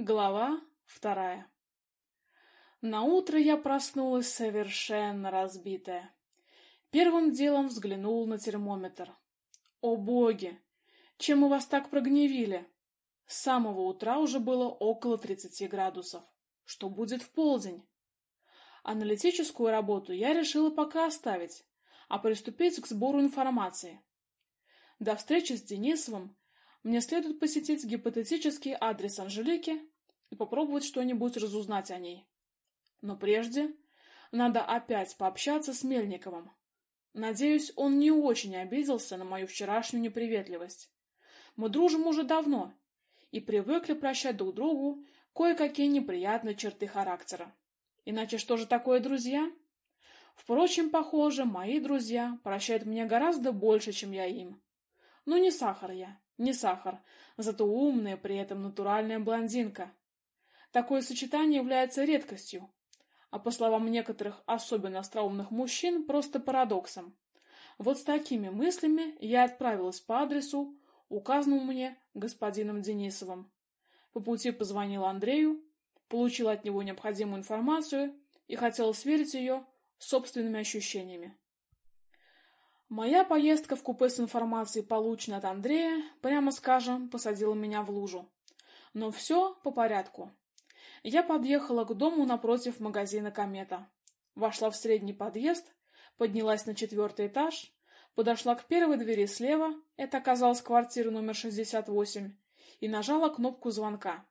Глава вторая. На утро я проснулась совершенно разбитая. Первым делом взглянул на термометр. О боги, чем мы вас так прогневили? С самого утра уже было около 30 градусов. Что будет в полдень? Аналитическую работу я решила пока оставить, а приступить к сбору информации. До встречи с Денисовым мне следует посетить гипотетический адрес Анжелики и попробовать что-нибудь разузнать о ней. Но прежде надо опять пообщаться с Мельниковым. Надеюсь, он не очень обиделся на мою вчерашнюю неприветливость. Мы дружим уже давно и привыкли прощать друг другу кое-какие неприятные черты характера. Иначе что же такое друзья? Впрочем, похоже, мои друзья прощают мне гораздо больше, чем я им. Ну не сахар я, не сахар, зато умная, при этом натуральная блондинка. Такое сочетание является редкостью, а по словам некоторых особенно остроумных мужчин, просто парадоксом. Вот с такими мыслями я отправилась по адресу, указанному мне господином Денисовым. По пути позвонила Андрею, получила от него необходимую информацию и хотела сверить ее собственными ощущениями. Моя поездка в купе с информацией, полученной от Андрея, прямо скажем, посадила меня в лужу. Но все по порядку. Я подъехала к дому напротив магазина Комета. Вошла в средний подъезд, поднялась на четвертый этаж, подошла к первой двери слева, это оказалась квартира номер 68, и нажала кнопку звонка.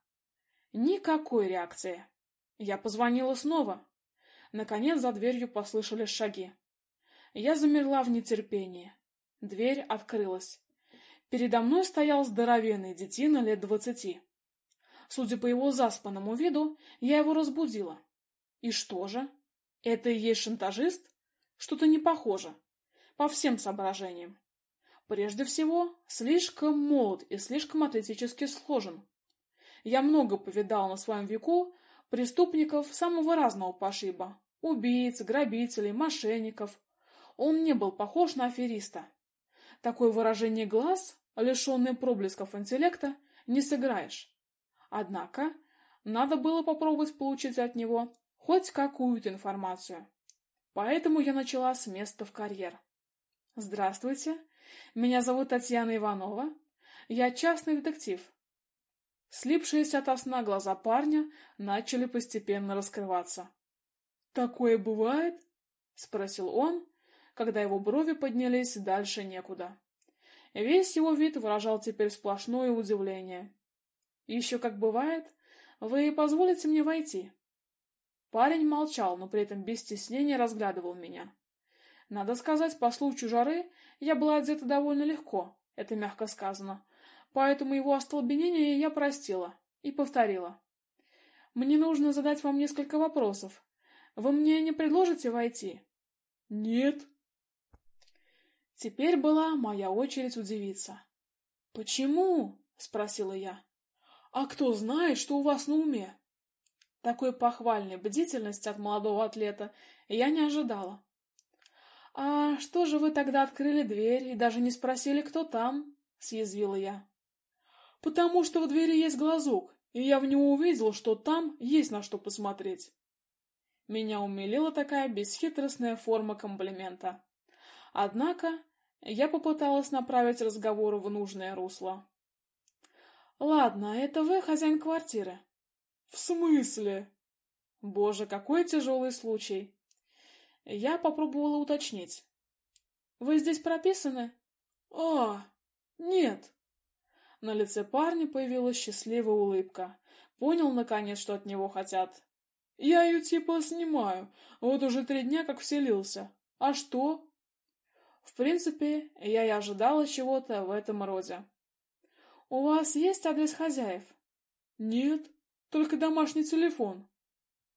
Никакой реакции. Я позвонила снова. Наконец за дверью послышались шаги. Я замерла в нетерпении. Дверь открылась. Передо мной стоял здоровенный детина лет двадцати. Судя по его заспанному виду, я его разбудила. И что же? Это и есть шантажист? Что-то не похоже. По всем соображениям. Прежде всего, слишком молод и слишком атлетически сложен. Я много повидал на своем веку преступников самого разного пошиба: убийц, грабителей, мошенников, он не был похож на афериста. Такое выражение глаз, лишенное проблесков интеллекта, не сыграешь. Однако, надо было попробовать получить от него хоть какую-то информацию. Поэтому я начала с места в карьер. Здравствуйте, меня зовут Татьяна Иванова. Я частный детектив. Слипшиеся от сна глаза парня начали постепенно раскрываться. Такое бывает? спросил он, когда его брови поднялись дальше некуда. Весь его вид выражал теперь сплошное удивление. «Еще как бывает, вы позволите мне войти?» Парень молчал, но при этом без стеснения разглядывал меня. Надо сказать, по случаю жары я была одета довольно легко, это мягко сказано, поэтому его остолбенение я простила и повторила. «Мне нужно задать вам несколько вопросов. Вы мне не предложите войти?» «Нет», Теперь была моя очередь удивиться. "Почему?" спросила я. "А кто знает, что у вас на уме?" Такой похвальной бдительности от молодого атлета я не ожидала. А что же вы тогда открыли дверь и даже не спросили, кто там? съязвила я. Потому что в двери есть глазок, и я в него увидел, что там есть на что посмотреть. Меня умилила такая бесхитростная форма комплимента. Однако я попыталась направить разговор в нужное русло. Ладно, это вы хозяин квартиры. В смысле? Боже, какой тяжелый случай. Я попробовала уточнить. Вы здесь прописаны? А, нет. На лице парня появилась счастливая улыбка. Понял наконец, что от него хотят. Я ее типа снимаю. Вот уже три дня как вселился. А что? В принципе, я и ожидала чего-то в этом роде. У вас есть адрес хозяев? Нет, только домашний телефон.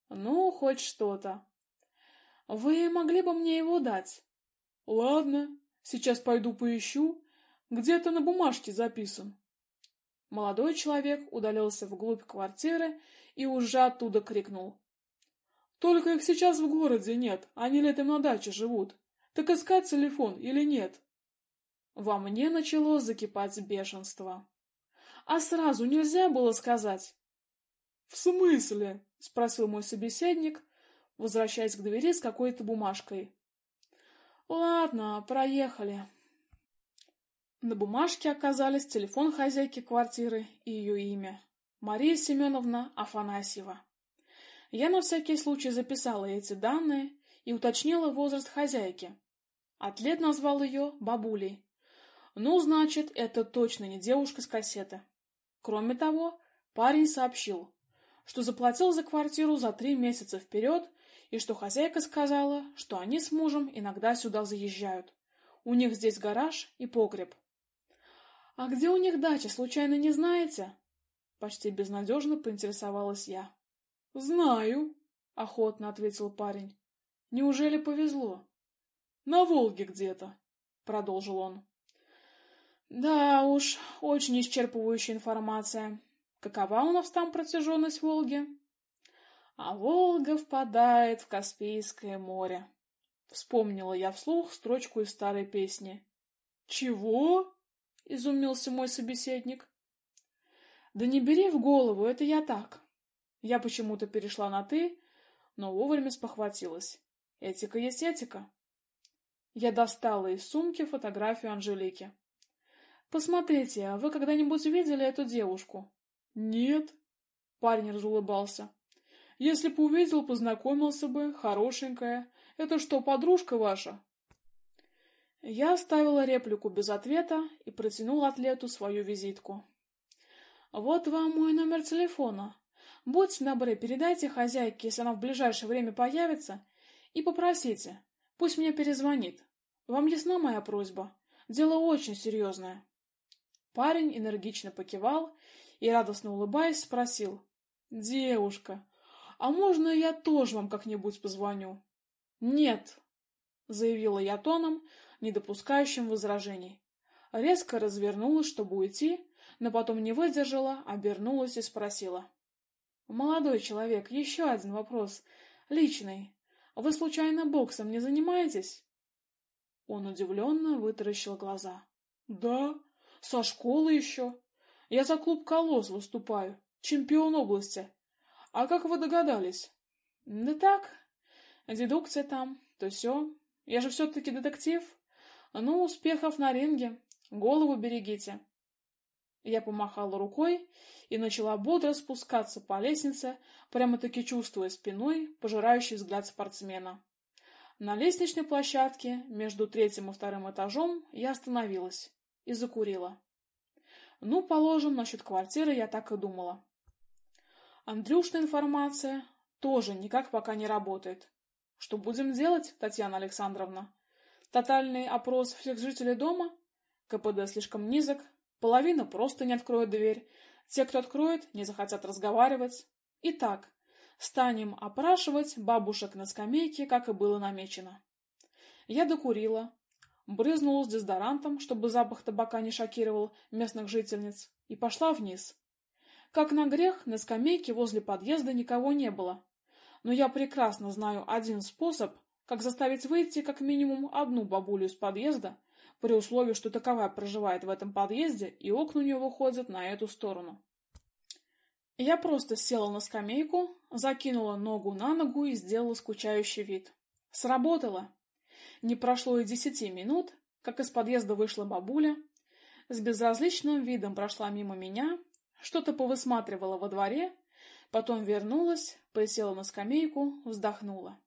Ну, хоть что-то. Вы могли бы мне его дать? Ладно, сейчас пойду поищу. Где-то на бумажке записан. Молодой человек удалился вглубь квартиры и уже оттуда крикнул: "Только их сейчас в городе нет, они летом на даче живут. Так искать телефон или нет? Во мне начало закипать бешенство. А сразу нельзя было сказать. В смысле? спросил мой собеседник, возвращаясь к двери с какой-то бумажкой. Ладно, проехали. На бумажке оказались телефон хозяйки квартиры и ее имя Мария Семеновна Афанасьева. Я на всякий случай записала эти данные и уточнила возраст хозяйки. Атлет назвал ее бабулей. Ну, значит, это точно не девушка с кассеты. Кроме того, парень сообщил, что заплатил за квартиру за три месяца вперед и что хозяйка сказала, что они с мужем иногда сюда заезжают. У них здесь гараж и погреб. А где у них дача, случайно не знаете? Почти безнадежно поинтересовалась я. Знаю, охотно ответил парень. Неужели повезло? На Волге где-то, продолжил он. Да уж, очень исчерпывающая информация. Какова у нас там протяженность Волги? А Волга впадает в Каспийское море. Вспомнила я вслух строчку из старой песни. Чего? изумился мой собеседник. Да не бери в голову, это я так. Я почему-то перешла на «ты», но вовремя спохватилась. Этика есть этика. Я достала из сумки фотографию Анжелики. Посмотрите, а вы когда-нибудь видели эту девушку? Нет. Парень разулыбался. Если бы увидел, познакомился бы, хорошенькая. Это что, подружка ваша? Я оставила реплику без ответа и протянула атлету свою визитку. Вот вам мой номер телефона. Будьте добры, передайте хозяйке, если она в ближайшее время появится, и попросите, пусть мне перезвонит. Вам ясна моя просьба? Дело очень серьезное. Парень энергично покивал и, радостно улыбаясь, спросил. — Девушка, а можно я тоже вам как-нибудь позвоню? — Нет, — заявила я тоном, не допускающим возражений. Резко развернулась, чтобы уйти, но потом не выдержала, обернулась и спросила. «Молодой человек, еще один вопрос. Личный. Вы, случайно, боксом не занимаетесь?» Он удивленно вытаращил глаза. «Да, со школы еще. Я за клуб «Колосс» выступаю, чемпион области. А как вы догадались?» «Да так, дедукция там, то все. Я же все-таки детектив. Ну, успехов на ринге. Голову берегите». Я помахала рукой и начала бодро спускаться по лестнице, прямо-таки чувствуя спиной пожирающий взгляд спортсмена. На лестничной площадке между третьим и вторым этажом я остановилась и закурила. Ну, положим, насчет квартиры я так и думала. Андрюшна информация тоже никак пока не работает. Что будем делать, Татьяна Александровна? Тотальный опрос всех жителей дома? КПД слишком низок, Половина просто не откроет дверь. Те, кто откроет, не захотят разговаривать. Итак, станем опрашивать бабушек на скамейке, как и было намечено. Я докурила, брызнула с дезодорантом, чтобы запах табака не шокировал местных жительниц, и пошла вниз. Как на грех, на скамейке возле подъезда никого не было. Но я прекрасно знаю один способ, как заставить выйти как минимум одну бабулю из подъезда, при условии, что таковая проживает в этом подъезде, и окна у нее выходят на эту сторону. Я просто села на скамейку, закинула ногу на ногу и сделала скучающий вид. Сработало. Не прошло и десяти минут, как из подъезда вышла бабуля, с безразличным видом прошла мимо меня, что-то повысматривала во дворе, потом вернулась, присела на скамейку, вздохнула.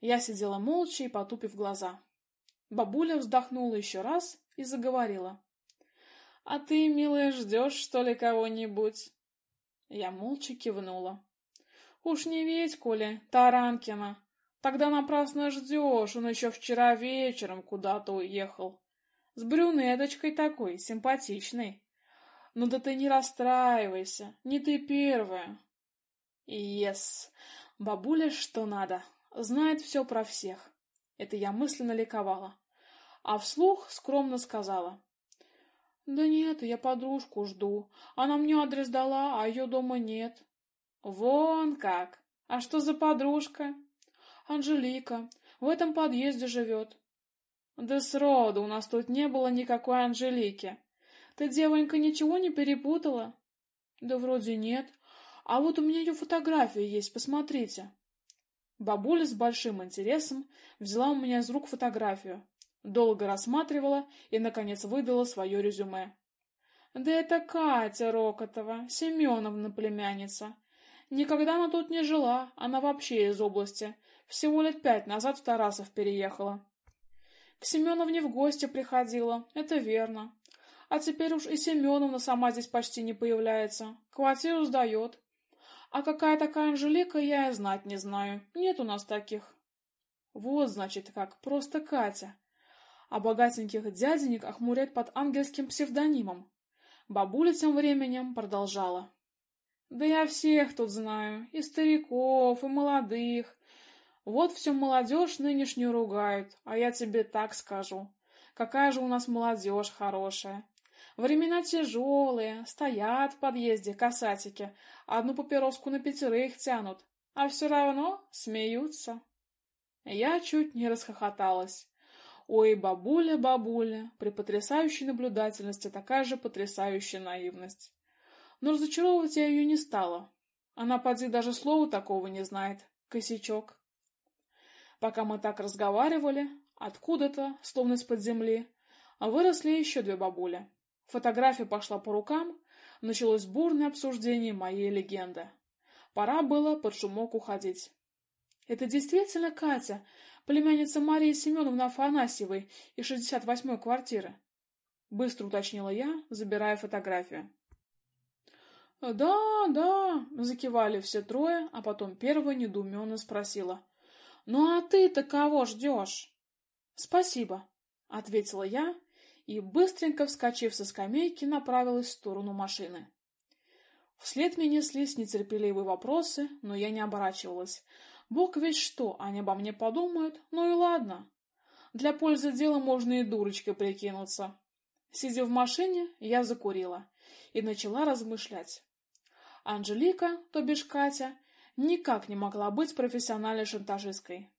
Я сидела молча и потупив глаза. Бабуля вздохнула еще раз и заговорила. — А ты, милая, ждешь, что ли, кого-нибудь? Я молча кивнула. — Уж не ведь, Коля, Таранкина. Тогда напрасно ждешь, он еще вчера вечером куда-то уехал. С брюнеточкой такой, симпатичной. Ну да ты не расстраивайся, не ты первая. Ес, бабуля что надо, знает все про всех. Это я мысленно ликовала. А вслух скромно сказала. Да нет, я подружку жду. Она мне адрес дала, а ее дома нет. Вон как. А что за подружка? Анжелика. В этом подъезде живет. Да сроду у нас тут не было никакой Анжелики. Ты, девонька, ничего не перепутала? Да вроде нет. А вот у меня ее фотография есть, посмотрите. Бабуля с большим интересом взяла у меня из рук фотографию, долго рассматривала и, наконец, выдала свое резюме. Да это Катя Рокотова, Семеновна племянница. Никогда она тут не жила, она вообще из области. Всего лет пять назад в Тарасов переехала. К Семеновне в гости приходила, это верно. А теперь уж и Семеновна сама здесь почти не появляется. Квартиру сдает. А какая такая Анжелика, я и знать не знаю. Нет у нас таких. Вот, значит, как, просто Катя. А богатеньких дяденек охмурять под ангельским псевдонимом. Бабуля тем временем продолжала. Да я всех тут знаю, и стариков, и молодых. Вот всю молодежь нынешнюю ругают, а я тебе так скажу. Какая же у нас молодежь хорошая. Времена тяжелые, стоят в подъезде касатики, одну папироску на пятерых тянут, а все равно смеются. Я чуть не расхохоталась. Ой, бабуля, бабуля, при потрясающей наблюдательности такая же потрясающая наивность. Но разочаровывать я ее не стала. Она, поди, даже слова такого не знает. Косячок. Пока мы так разговаривали, откуда-то, словно из-под земли, выросли еще две бабули. Фотография пошла по рукам, началось бурное обсуждение моей легенды. Пора было под шумок уходить. Это действительно Катя, племянница Марии Семеновны Афанасьевой из 68-й квартиры? Быстро уточнила я, забирая фотографию. Да, да, закивали все трое, а потом первая недоуменно спросила: "Ну а ты-то кого ждешь?» "Спасибо", ответила я и, быстренько вскочив со скамейки, направилась в сторону машины. Вслед мне неслись нетерпеливые вопросы, но я не оборачивалась. Бог весь что, они обо мне подумают, ну и ладно. Для пользы дела можно и дурочкой прикинуться. Сидя в машине, я закурила и начала размышлять. Анжелика, то бишь Катя, никак не могла быть профессиональной шантажисткой.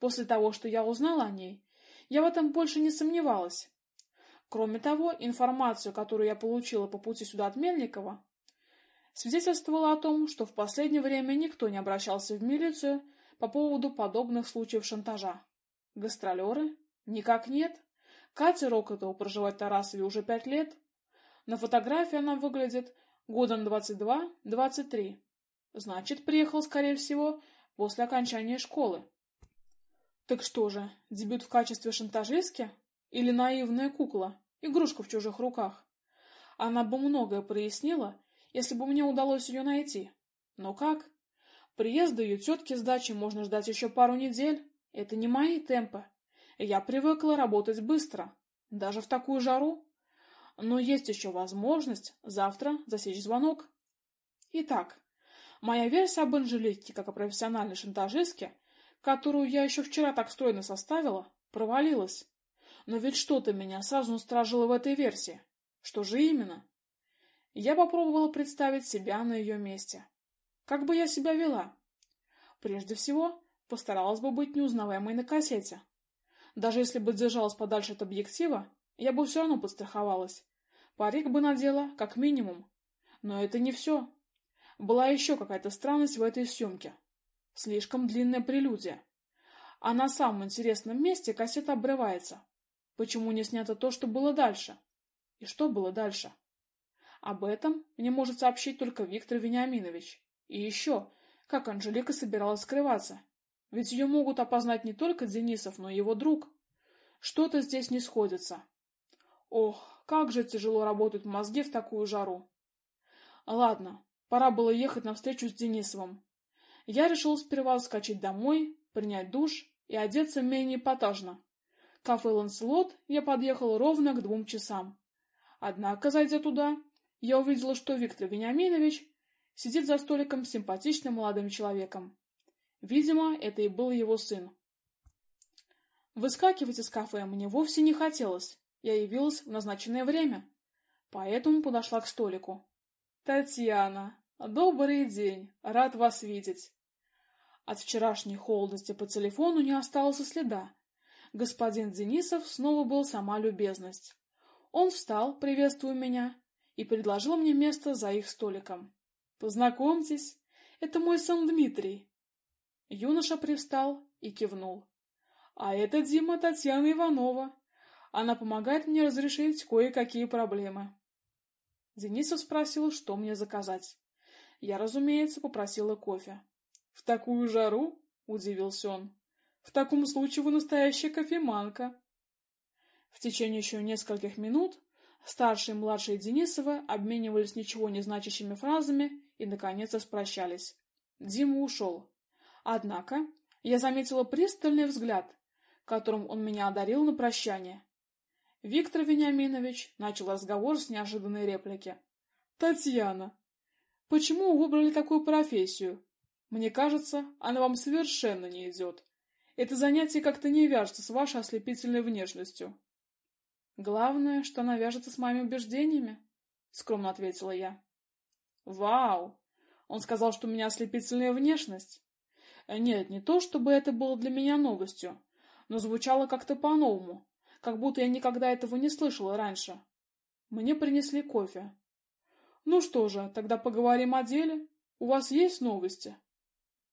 После того, что я узнала о ней, я в этом больше не сомневалась. Кроме того, информацию, которую я получила по пути сюда от Мельникова, свидетельствовала о том, что в последнее время никто не обращался в милицию по поводу подобных случаев шантажа. Гастролеры? Никак нет. Катя Рокотова проживает в Тарасове уже пять лет. На фотографии она выглядит годом двадцать два-двадцать три. Значит, приехал, скорее всего, после окончания школы. Так что же, дебют в качестве шантажистки? Или наивная кукла, игрушка в чужих руках. Она бы многое прояснила, если бы мне удалось ее найти. Но как? Приезда ее тетки с дачи можно ждать еще пару недель. Это не мои темпы. Я привыкла работать быстро, даже в такую жару. Но есть еще возможность завтра засечь звонок. Итак, моя версия об Анжелике как о профессиональной шантажистке, которую я еще вчера так стройно составила, провалилась. Но ведь что-то меня сразу насторожило в этой версии. Что же именно? Я попробовала представить себя на ее месте. Как бы я себя вела? Прежде всего, постаралась бы быть неузнаваемой на кассете. Даже если бы держалась подальше от объектива, я бы все равно подстраховалась. Парик бы надела, как минимум. Но это не все. Была еще какая-то странность в этой съемке. Слишком длинная прелюдия. А на самом интересном месте кассета обрывается. Почему не снято то, что было дальше? И что было дальше? Об этом мне может сообщить только Виктор Вениаминович. И еще, как Анжелика собиралась скрываться? Ведь ее могут опознать не только Денисов, но и его друг. Что-то здесь не сходится. Ох, как же тяжело работают мозги в такую жару. Ладно, пора было ехать на встречу с Денисовым. Я решил сперва скачать домой, принять душ и одеться менее эпатажно кафе «Ланселот» я подъехал ровно к двум часам. Однако, зайдя туда, я увидела, что Виктор Вениаминович сидит за столиком с симпатичным молодым человеком. Видимо, это и был его сын. Выскакивать из кафе мне вовсе не хотелось. Я явилась в назначенное время, поэтому подошла к столику. Татьяна, добрый день, рад вас видеть. От вчерашней холодности по телефону не осталось и следа. Господин Денисов снова был сама любезность. Он встал, приветствуя меня, и предложил мне место за их столиком. Познакомьтесь, это мой сын Дмитрий. Юноша привстал и кивнул. А это Дима Татьяна Иванова. Она помогает мне разрешить кое-какие проблемы. Денисов спросил, что мне заказать. Я, разумеется, попросила кофе. В такую жару? удивился он. В таком случае вы настоящая кофеманка. В течение еще нескольких минут старшие и младшие Денисовы обменивались ничего не значащими фразами и наконец распрощались. Дима ушел. Однако я заметила пристальный взгляд, которым он меня одарил на прощание. Виктор Вениаминович начал разговор с неожиданной реплики. Татьяна, почему вы выбрали такую профессию? Мне кажется, она вам совершенно не идет. Это занятие как-то не вяжется с вашей ослепительной внешностью. Главное, что она вяжется с моими убеждениями, скромно ответила я. Вау! Он сказал, что у меня ослепительная внешность. Нет, не то, чтобы это было для меня новостью, но звучало как-то по-новому, как будто я никогда этого не слышала раньше. Мне принесли кофе. Ну что же, тогда поговорим о деле. У вас есть новости?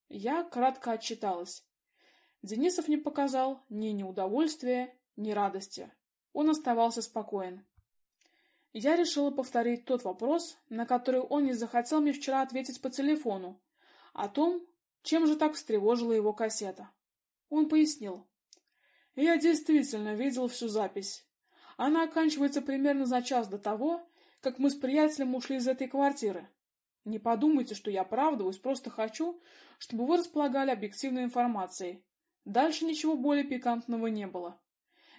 Я кратко отчиталась. Денисов не показал ни неудовольствия, ни радости. Он оставался спокоен. Я решила повторить тот вопрос, на который он не захотел мне вчера ответить по телефону, о том, чем же так встревожила его кассета. Он пояснил. Я действительно видел всю запись. Она оканчивается примерно за час до того, как мы с приятелем ушли из этой квартиры. Не подумайте, что я оправдываюсь, просто хочу, чтобы вы располагали объективной информацией. Дальше ничего более пикантного не было.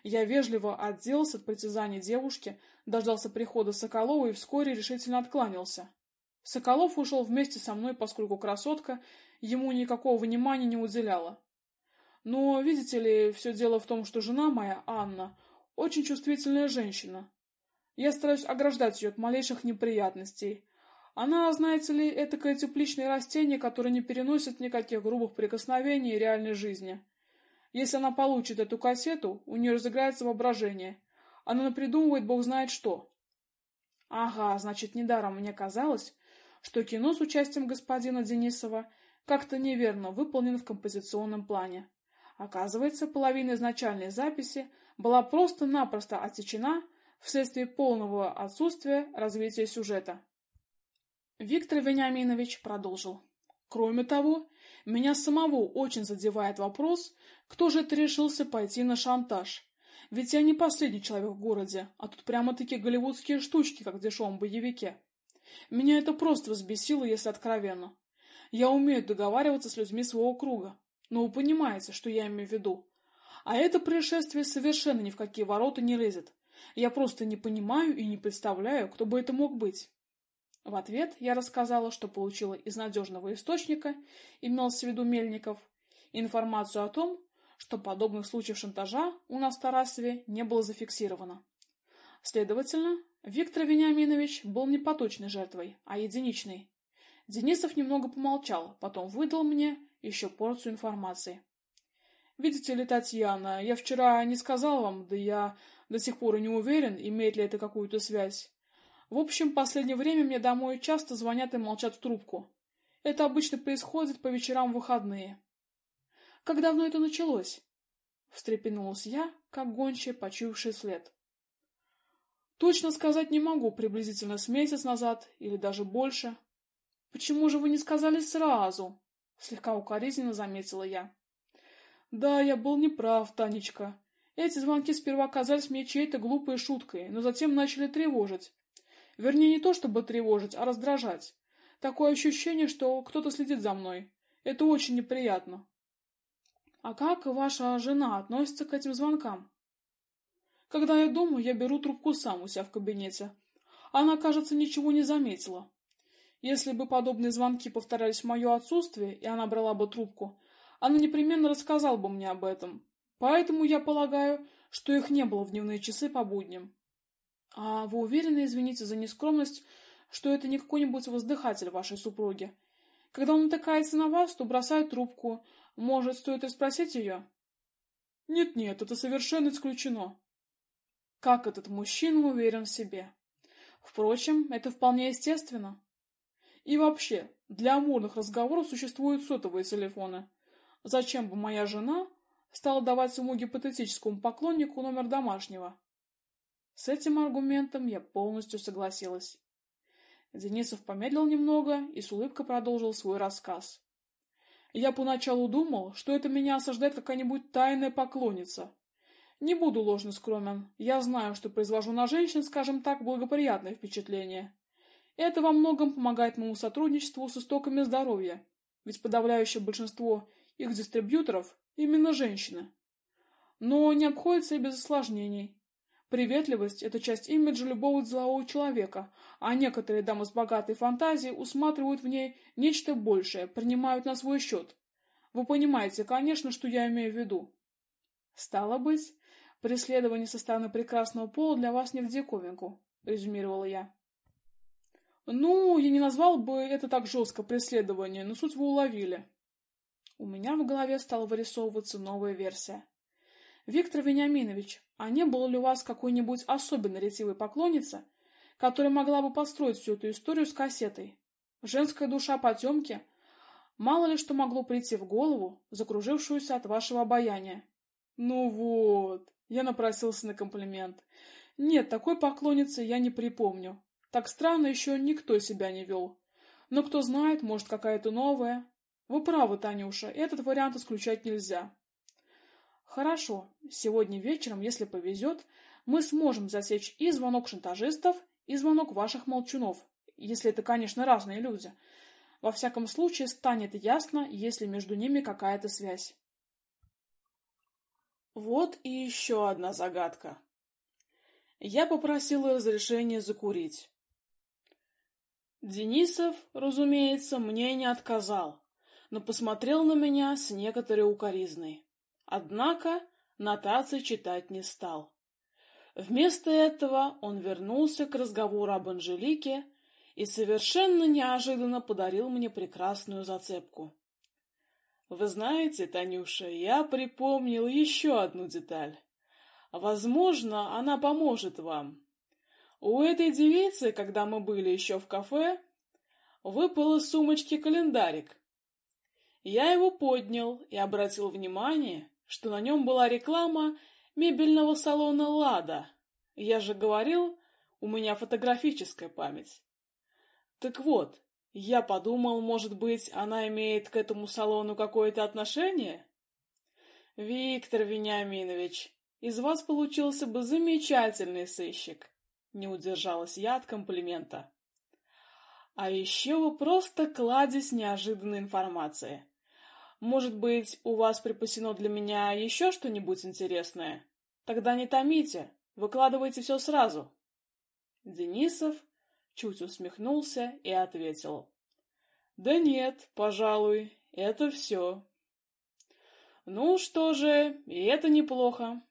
Я вежливо отделался от притязаний девушки, дождался прихода Соколова и вскоре решительно откланялся. Соколов ушел вместе со мной, поскольку красотка ему никакого внимания не уделяла. Но, видите ли, все дело в том, что жена моя, Анна, очень чувствительная женщина. Я стараюсь ограждать ее от малейших неприятностей. Она, знаете ли, этакое тепличное растение, которое не переносит никаких грубых прикосновений реальной жизни. Если она получит эту кассету, у нее разыграется воображение. Она напридумывает бог знает что. Ага, значит, недаром мне казалось, что кино с участием господина Денисова как-то неверно выполнено в композиционном плане. Оказывается, половина изначальной записи была просто-напросто отсечена вследствие полного отсутствия развития сюжета. Виктор Вениаминович продолжил. Кроме того, меня самого очень задевает вопрос, кто же это решился пойти на шантаж. Ведь я не последний человек в городе, а тут прямо-таки голливудские штучки, как в дешевом боевике. Меня это просто взбесило, если откровенно. Я умею договариваться с людьми своего круга, но вы понимаете, что я имею в виду. А это происшествие совершенно ни в какие ворота не лезет. Я просто не понимаю и не представляю, кто бы это мог быть. В ответ я рассказала, что получила из надежного источника, имелся в виду Мельников, информацию о том, что подобных случаев шантажа у нас в Тарасове не было зафиксировано. Следовательно, Виктор Вениаминович был не поточной жертвой, а единичной. Денисов немного помолчал, потом выдал мне еще порцию информации. Видите ли, Татьяна, я вчера не сказал вам, да я до сих пор и не уверен, имеет ли это какую-то связь. В общем, последнее время мне домой часто звонят и молчат в трубку. Это обычно происходит по вечерам в выходные. Как давно это началось? Встрепенулась я, как гончая, почуявший след. Точно сказать не могу, приблизительно с месяц назад или даже больше. Почему же вы не сказали сразу? Слегка укоризненно заметила я. Да, я был неправ, Танечка. Эти звонки сперва казались мне чьей-то глупой шуткой, но затем начали тревожить. Вернее, не то чтобы тревожить, а раздражать. Такое ощущение, что кто-то следит за мной. Это очень неприятно. А как ваша жена относится к этим звонкам? Когда я думаю, я беру трубку сам у себя в кабинете. Она, кажется, ничего не заметила. Если бы подобные звонки повторялись в мое отсутствие, и она брала бы трубку, она непременно рассказала бы мне об этом. Поэтому я полагаю, что их не было в дневные часы по будням. А вы уверены, извините за нескромность, что это не какой-нибудь воздыхатель вашей супруги? Когда он натыкается на вас, то бросает трубку. Может, стоит расспросить ее? Нет-нет, это совершенно исключено. Как этот мужчина уверен в себе. Впрочем, это вполне естественно. И вообще, для амурных разговоров существуют сотовые телефоны. Зачем бы моя жена стала давать своему гипотетическому поклоннику номер домашнего? С этим аргументом я полностью согласилась. Денисов помедлил немного и с улыбкой продолжил свой рассказ. Я поначалу думал, что это меня осаждает какая-нибудь тайная поклонница. Не буду ложно скромен. Я знаю, что произвожу на женщин, скажем так, благоприятное впечатление. Это во многом помогает моему сотрудничеству с истоками здоровья, ведь подавляющее большинство их дистрибьюторов именно женщины. Но не обходится и без осложнений. Приветливость – это часть имиджа любого делового человека, а некоторые дамы с богатой фантазией усматривают в ней нечто большее, принимают на свой счет. Вы понимаете, конечно, что я имею в виду. Стало быть, преследование со стороны прекрасного пола для вас не в диковинку, резюмировала я. Ну, я не назвал бы это так жестко преследование, но суть вы уловили. У меня в голове стала вырисовываться новая версия. Виктор Вениаминович, а не было ли у вас какой-нибудь особенно ретивой поклонницы, которая могла бы построить всю эту историю с кассетой? Женская душа потемки? Мало ли что могло прийти в голову, закружившуюся от вашего обаяния. Ну вот, я напросился на комплимент. Нет, такой поклонницы я не припомню. Так странно еще никто себя не вел. Но кто знает, может, какая-то новая. Вы правы, Танюша, этот вариант исключать нельзя. Хорошо, сегодня вечером, если повезет, мы сможем засечь и звонок шантажистов, и звонок ваших молчунов, если это, конечно, разные люди. Во всяком случае, станет ясно, если между ними какая-то связь. Вот и еще одна загадка. Я попросила разрешения закурить. Денисов, разумеется, мне не отказал, но посмотрел на меня с некоторой укоризной. Однако нотации читать не стал. Вместо этого он вернулся к разговору об Анжелике и совершенно неожиданно подарил мне прекрасную зацепку. Вы знаете, Танюша, я припомнил еще одну деталь. Возможно, она поможет вам. У этой девицы, когда мы были еще в кафе, выпал из сумочки календарик. Я его поднял и обратил внимание, что на нем была реклама мебельного салона «Лада». Я же говорил, у меня фотографическая память. Так вот, я подумал, может быть, она имеет к этому салону какое-то отношение? Виктор Вениаминович, из вас получился бы замечательный сыщик. Не удержалась я от комплимента. А еще вы просто кладезь неожиданной информации. Может быть, у вас припасено для меня еще что-нибудь интересное? Тогда не томите, выкладывайте все сразу. Денисов чуть усмехнулся и ответил. Да нет, пожалуй, это все. Ну что же, и это неплохо.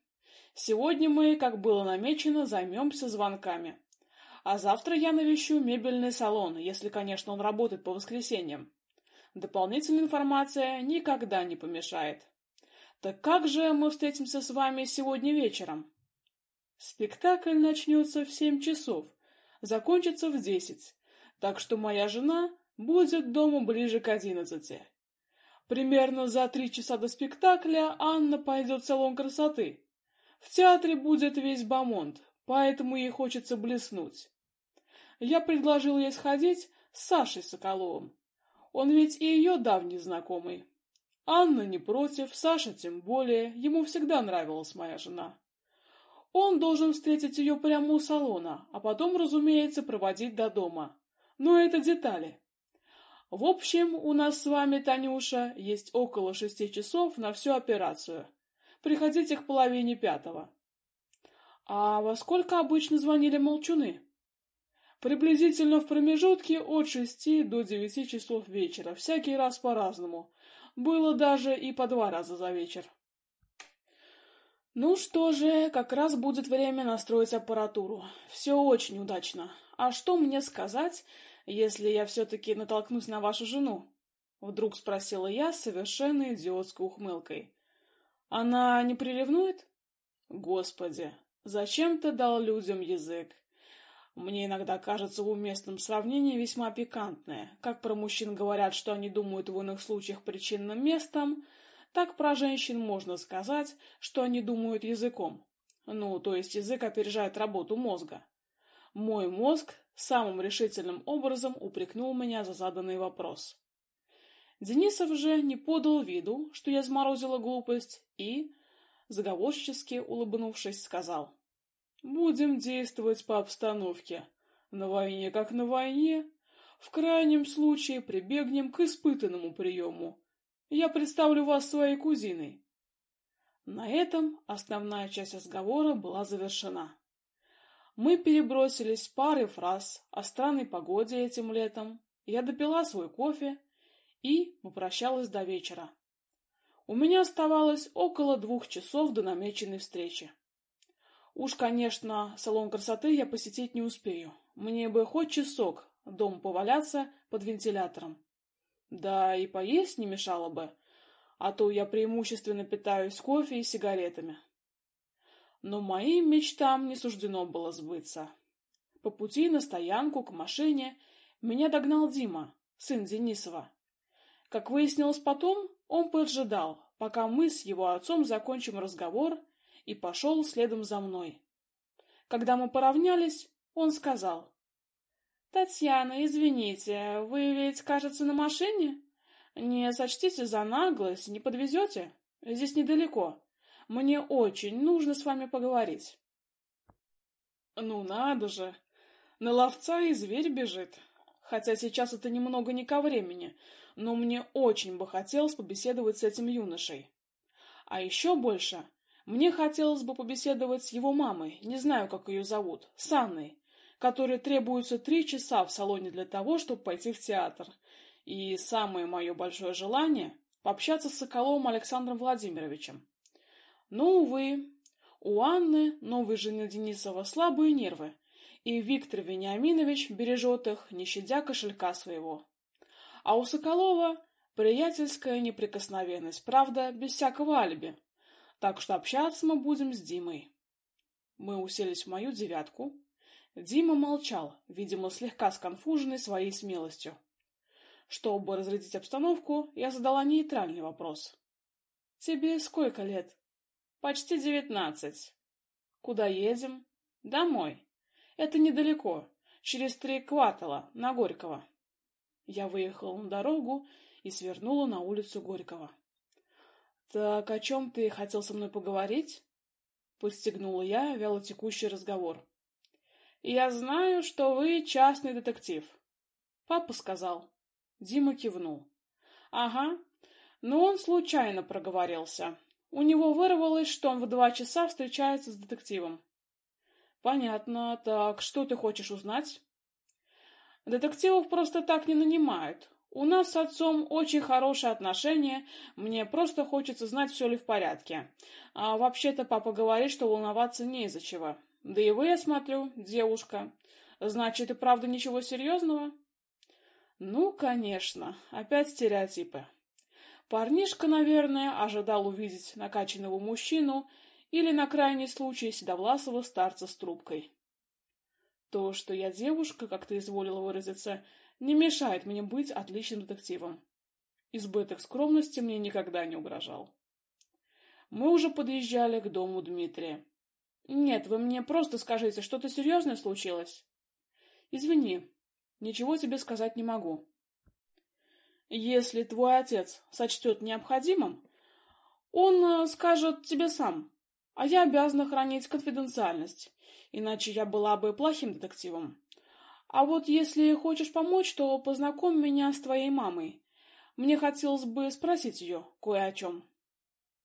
Сегодня мы, как было намечено, займемся звонками. А завтра я навещу мебельный салон, если, конечно, он работает по воскресеньям. Дополнительная информация никогда не помешает. Так как же мы встретимся с вами сегодня вечером? Спектакль начнется в семь часов, закончится в десять, так что моя жена будет дома ближе к одиннадцати. Примерно за три часа до спектакля Анна пойдет в салон красоты. В театре будет весь бамонт, поэтому ей хочется блеснуть. Я предложил ей сходить с Сашей Соколовым. Он ведь и ее давний знакомый. Анна не против, Саша тем более, ему всегда нравилась моя жена. Он должен встретить ее прямо у салона, а потом, разумеется, проводить до дома. Но это детали. В общем, у нас с вами, Танюша, есть около шести часов на всю операцию. Приходите к половине пятого. А во сколько обычно звонили молчуны? Приблизительно в промежутке от шести до девяти часов вечера, всякий раз по-разному. Было даже и по два раза за вечер. Ну что же, как раз будет время настроить аппаратуру. Все очень удачно. А что мне сказать, если я все-таки натолкнусь на вашу жену? Вдруг спросила я с совершенно идиотской ухмылкой. Она не приревнует? Господи, зачем ты дал людям язык? Мне иногда кажется уместным сравнение весьма пикантное. Как про мужчин говорят, что они думают в иных случаях причинным местом, так про женщин можно сказать, что они думают языком. Ну, то есть язык опережает работу мозга. Мой мозг самым решительным образом упрекнул меня за заданный вопрос. Денисов же не подал виду, что я сморозила глупость, и, заговорчески улыбнувшись, сказал, «Будем действовать по обстановке. На войне как на войне. В крайнем случае прибегнем к испытанному приему. Я представлю вас своей кузиной». На этом основная часть разговора была завершена. Мы перебросились парой фраз о странной погоде этим летом. Я допила свой кофе и попрощалась до вечера. У меня оставалось около двух часов до намеченной встречи. Уж, конечно, салон красоты я посетить не успею. Мне бы хоть часок дом поваляться под вентилятором. Да и поесть не мешало бы, а то я преимущественно питаюсь кофе и сигаретами. Но моим мечтам не суждено было сбыться. По пути на стоянку к машине меня догнал Дима, сын Денисова. Как выяснилось потом, он поджидал, пока мы с его отцом закончим разговор, и пошел следом за мной. Когда мы поравнялись, он сказал. «Татьяна, извините, вы ведь, кажется, на машине? Не сочтите за наглость, не подвезете? Здесь недалеко. Мне очень нужно с вами поговорить. Ну надо же. На ловца и зверь бежит. Хотя сейчас это немного не ко времени, но мне очень бы хотелось побеседовать с этим юношей. А еще больше мне хотелось бы побеседовать с его мамой, не знаю, как ее зовут, с Анной, которой требуется три часа в салоне для того, чтобы пойти в театр. И самое мое большое желание — пообщаться с Соколовым Александром Владимировичем. Но, увы, у Анны, новой жены Денисова, слабые нервы, и Виктор Вениаминович бережет их, не щадя кошелька своего. А у Соколова приятельская неприкосновенность, правда, без всякого алиби. Так что общаться мы будем с Димой. Мы уселись в мою девятку. Дима молчал, видимо, слегка сконфуженный своей смелостью. Чтобы разрядить обстановку, я задала нейтральный вопрос. «Тебе сколько лет?» Почти девятнадцать. Куда едем? Домой. Это недалеко, через три квартала, на Горького. Я выехала на дорогу и свернула на улицу Горького. Так о чем ты хотел со мной поговорить? Подстегнула я вялотекущий разговор. Я знаю, что вы частный детектив. Папа сказал. Дима кивнул. Ага. Но он случайно проговорился. У него вырвалось, что он в два часа встречается с детективом. Понятно. Так, что ты хочешь узнать? Детективов просто так не нанимают. У нас с отцом очень хорошие отношения. Мне просто хочется знать, все ли в порядке. А вообще-то папа говорит, что волноваться не из-за чего. Да и вы, я смотрю, девушка. Значит, и правда ничего серьезного? Ну, конечно. Опять стереотипы. Парнишка, наверное, ожидал увидеть накачанного мужчину или, на крайний случай, седовласого старца с трубкой. То, что я девушка, как ты изволила выразиться, не мешает мне быть отличным детективом. Избыток скромности мне никогда не угрожал. Мы уже подъезжали к дому Дмитрия. Нет, вы мне просто скажите, что-то серьезное случилось? Извини, ничего тебе сказать не могу. Если твой отец сочтет необходимым, он э, скажет тебе сам, а я обязана хранить конфиденциальность, иначе я была бы плохим детективом. А вот если хочешь помочь, то познакомь меня с твоей мамой. Мне хотелось бы спросить ее кое о чем.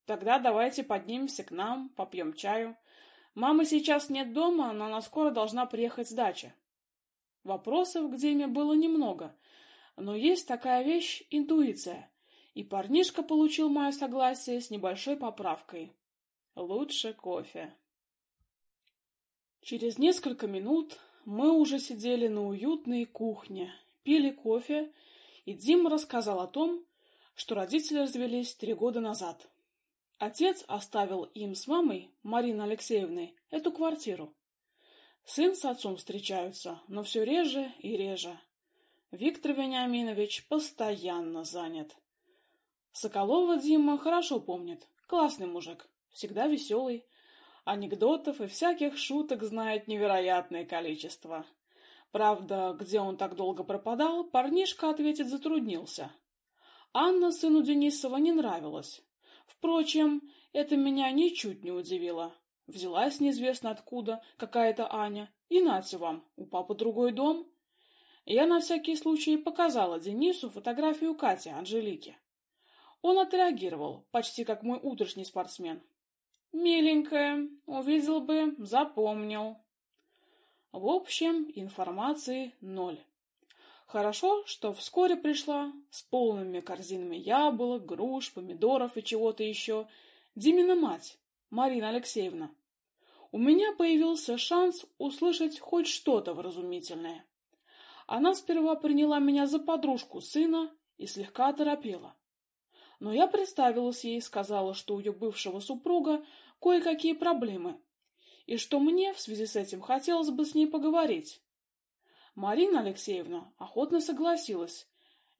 Тогда давайте поднимемся к нам, попьем чаю. Мамы сейчас нет дома, но она скоро должна приехать с дачи. Вопросов к Диме было немного — но есть такая вещь — интуиция. И парнишка получил мое согласие с небольшой поправкой. Лучше кофе. Через несколько минут мы уже сидели на уютной кухне, пили кофе, и Дима рассказал о том, что родители развелись три года назад. Отец оставил им с мамой, Мариной Алексеевной, эту квартиру. Сын с отцом встречаются, но все реже и реже. Виктор Вениаминович постоянно занят. Соколова Дима хорошо помнит. Классный мужик, всегда веселый. Анекдотов и всяких шуток знает невероятное количество. Правда, где он так долго пропадал, парнишка ответить затруднился. Анна сыну Денисова не нравилась. Впрочем, это меня ничуть не удивило. Взялась неизвестно откуда какая-то Аня, и нате вам, у папы другой дом. Я на всякий случай показала Денису фотографию Кати, Анжелики. Он отреагировал, почти как мой утренний спортсмен. «Миленькая, увидел бы, запомнил». В общем, информации ноль. Хорошо, что вскоре пришла с полными корзинами яблок, груш, помидоров и чего-то еще Димина мать, Марина Алексеевна. У меня появился шанс услышать хоть что-то вразумительное. Она сперва приняла меня за подружку сына и слегка оторопела. Но я представилась ей и сказала, что у ее бывшего супруга кое-какие проблемы, и что мне в связи с этим хотелось бы с ней поговорить. Марина Алексеевна охотно согласилась,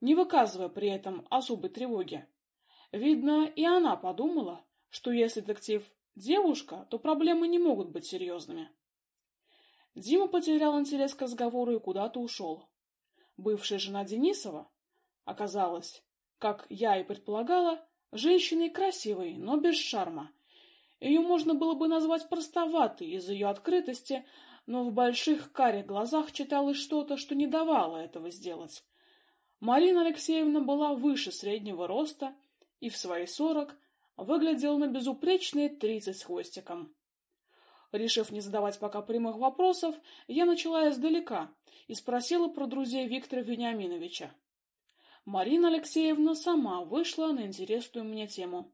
не выказывая при этом особой тревоги. Видно, и она подумала, что если детектив девушка, то проблемы не могут быть серьезными. Дима потерял интерес к разговору и куда-то ушел. Бывшая жена Денисова оказалась, как я и предполагала, женщиной красивой, но без шарма. Ее можно было бы назвать простоватой из-за ее открытости, но в больших карих глазах читалось что-то, что не давало этого сделать. Марина Алексеевна была выше среднего роста и в свои сорок выглядела на безупречные тридцать с хвостиком. Решив не задавать пока прямых вопросов, я начала издалека и спросила про друзей Виктора Вениаминовича. Марина Алексеевна сама вышла на интересную мне тему.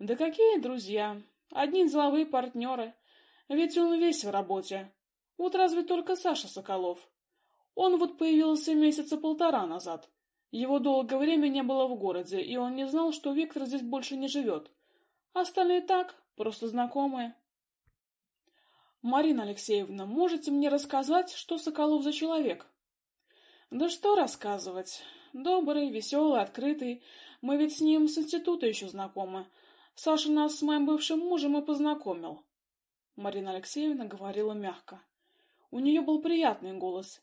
«Да какие друзья? Одни деловые партнеры. Ведь он весь в работе. Вот разве только Саша Соколов. Он вот появился месяца полтора назад. Его долгое время не было в городе, и он не знал, что Виктор здесь больше не живет. Остальные так, просто знакомые. Марина Алексеевна, можете мне рассказать, что Соколов за человек? Да что рассказывать? Добрый, веселый, открытый. Мы ведь с ним с института еще знакомы. Саша нас с моим бывшим мужем и познакомил. Марина Алексеевна говорила мягко. У нее был приятный голос.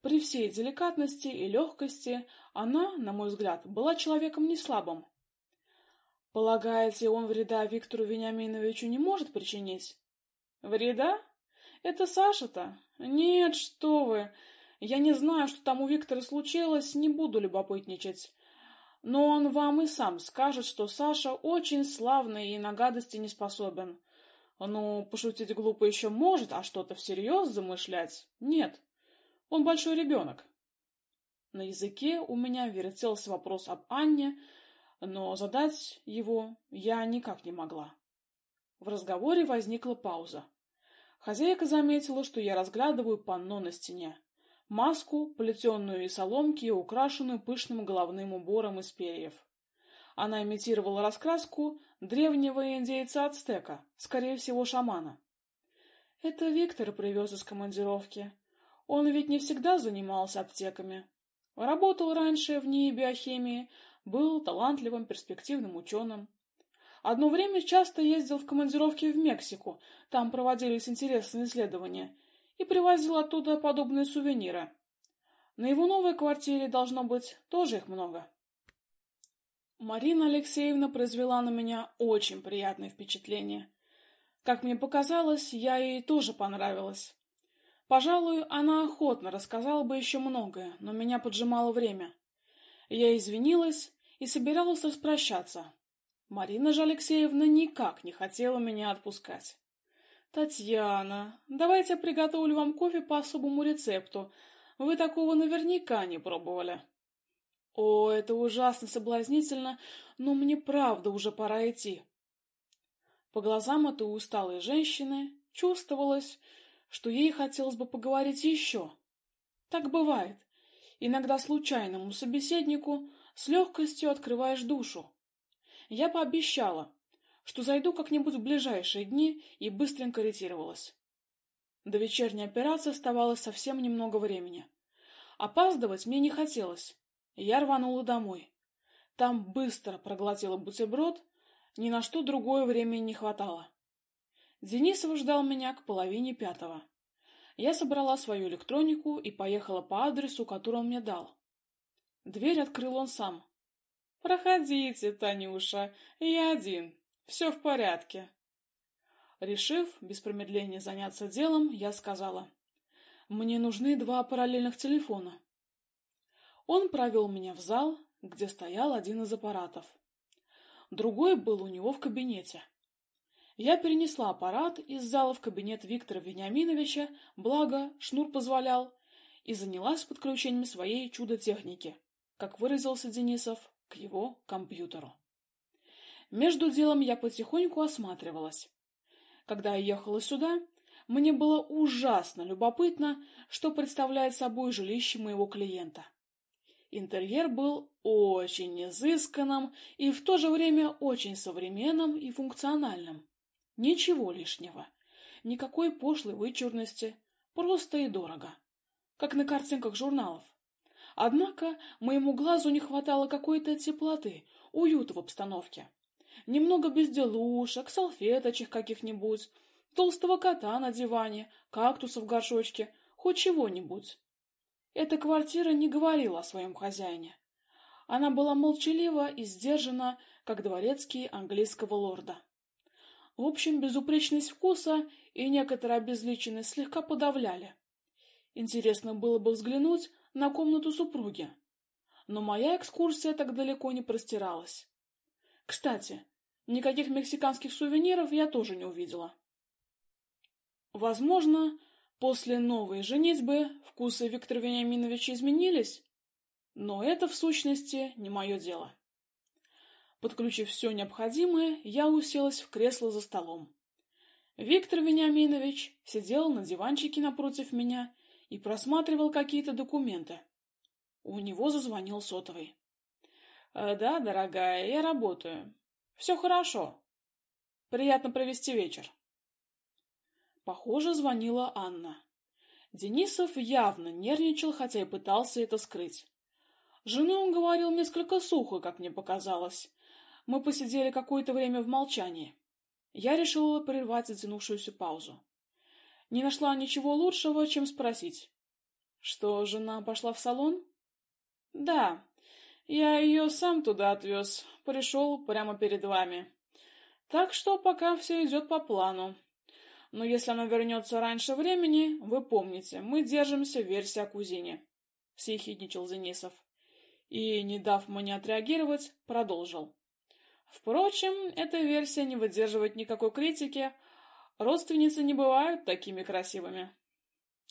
При всей деликатности и легкости она, на мой взгляд, была человеком не слабым. Полагаете, он вреда Виктору Вениаминовичу не может причинить? Вреда? Это Саша-то? Нет, что вы. Я не знаю, что там у Виктора случилось, не буду любопытничать. Но он вам и сам скажет, что Саша очень славный и на гадости не способен. Ну, пошутить глупо еще может, а что-то всерьез замышлять — нет. Он большой ребенок. На языке у меня вертелся вопрос об Анне, но задать его я никак не могла. В разговоре возникла пауза. Хозяйка заметила, что я разглядываю панно на стене. Маску, плетенную из соломки и украшенную пышным головным убором из перьев. Она имитировала раскраску древнего индейца-ацтека, скорее всего, шамана. Это Виктор привез из командировки. Он ведь не всегда занимался аптеками. Работал раньше в НИИ биохимии, был талантливым, перспективным ученым. Одно время часто ездил в командировки в Мексику, там проводились интересные исследования, и привозил оттуда подобные сувениры. На его новой квартире должно быть тоже их много. Марина Алексеевна произвела на меня очень приятное впечатление. Как мне показалось, я ей тоже понравилась. Пожалуй, она охотно рассказала бы еще многое, но меня поджимало время. Я извинилась и собиралась распрощаться. Марина же Алексеевна никак не хотела меня отпускать. «Татьяна, давайте приготовлю вам кофе по особому рецепту. Вы такого наверняка не пробовали». О, это ужасно соблазнительно, но мне правда уже пора идти. По глазам этой усталой женщины чувствовалось, что ей хотелось бы поговорить еще. Так бывает. Иногда случайному собеседнику с легкостью открываешь душу. Я пообещала, что зайду как-нибудь в ближайшие дни и быстренько ретировалась. До вечерней операции оставалось совсем немного времени. Опаздывать мне не хотелось, я рванула домой. Там быстро проглотила бутерброд, ни на что другое времени не хватало. Денисов ждал меня к половине пятого. Я собрала свою электронику и поехала по адресу, который он мне дал. Дверь открыл он сам. «Проходите, Танюша, я один. Все в порядке». Решив без промедления заняться делом, я сказала, «Мне нужны два параллельных телефона». Он провел меня в зал, где стоял один из аппаратов. Другой был у него в кабинете. Я перенесла аппарат из зала в кабинет Виктора Вениаминовича, благо шнур позволял, и занялась подключением своей чудо-техники, как выразился Денисов, к его компьютеру. Между делом я потихоньку осматривалась. Когда я ехала сюда, мне было ужасно любопытно, что представляет собой жилище моего клиента. Интерьер был очень изысканным и в то же время очень современным и функциональным. Ничего лишнего, никакой пошлой вычурности, просто и дорого, как на картинках журналов. Однако моему глазу не хватало какой-то теплоты, уюта в обстановке. Немного безделушек, салфеточек каких-нибудь, толстого кота на диване, кактуса в горшочке, хоть чего-нибудь. Эта квартира не говорила о своем хозяине. Она была молчалива и сдержана, как дворецкий английского лорда. В общем, безупречность вкуса и некоторая обезличенность слегка подавляли. Интересно было бы взглянуть на комнату супруги. Но моя экскурсия так далеко не простиралась. Кстати, никаких мексиканских сувениров я тоже не увидела. Возможно, после новой женитьбы вкусы Виктора Вениаминовича изменились, но это, в сущности, не мое дело. Подключив все необходимое, я уселась в кресло за столом. Виктор Вениаминович сидел на диванчике напротив меня и просматривал какие-то документы. У него зазвонил сотовый. «Э, «Да, дорогая, я работаю. Все хорошо. Приятно провести вечер». Похоже, звонила Анна. Денисов явно нервничал, хотя и пытался это скрыть. Жену он говорил несколько сухо, как мне показалось. Мы посидели какое-то время в молчании. Я решила прервать затянувшуюся паузу. Не нашла ничего лучшего, чем спросить. Что, жена пошла в салон? Да, я ее сам туда отвез, пришел прямо перед вами. Так что пока все идет по плану. Но если она вернется раньше времени, вы помните, мы держимся версии о кузине. Съехидничал Денисов. И, не дав мне отреагировать, продолжил. Впрочем, эта версия не выдерживает никакой критики, Родственницы не бывают такими красивыми.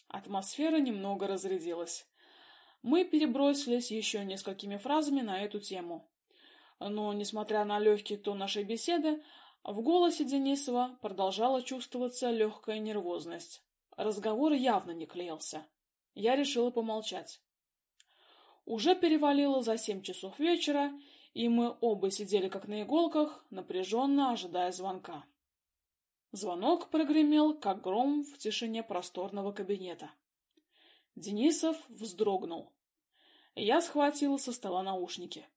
Атмосфера немного разрядилась. Мы перебросились еще несколькими фразами на эту тему. Но, несмотря на легкий тон нашей беседы, в голосе Денисова продолжала чувствоваться легкая нервозность. Разговор явно не клеился. Я решила помолчать. Уже перевалило за семь часов вечера, и мы оба сидели как на иголках, напряженно ожидая звонка. Звонок прогремел, как гром в тишине просторного кабинета. Денисов вздрогнул. Я схватила со стола наушники.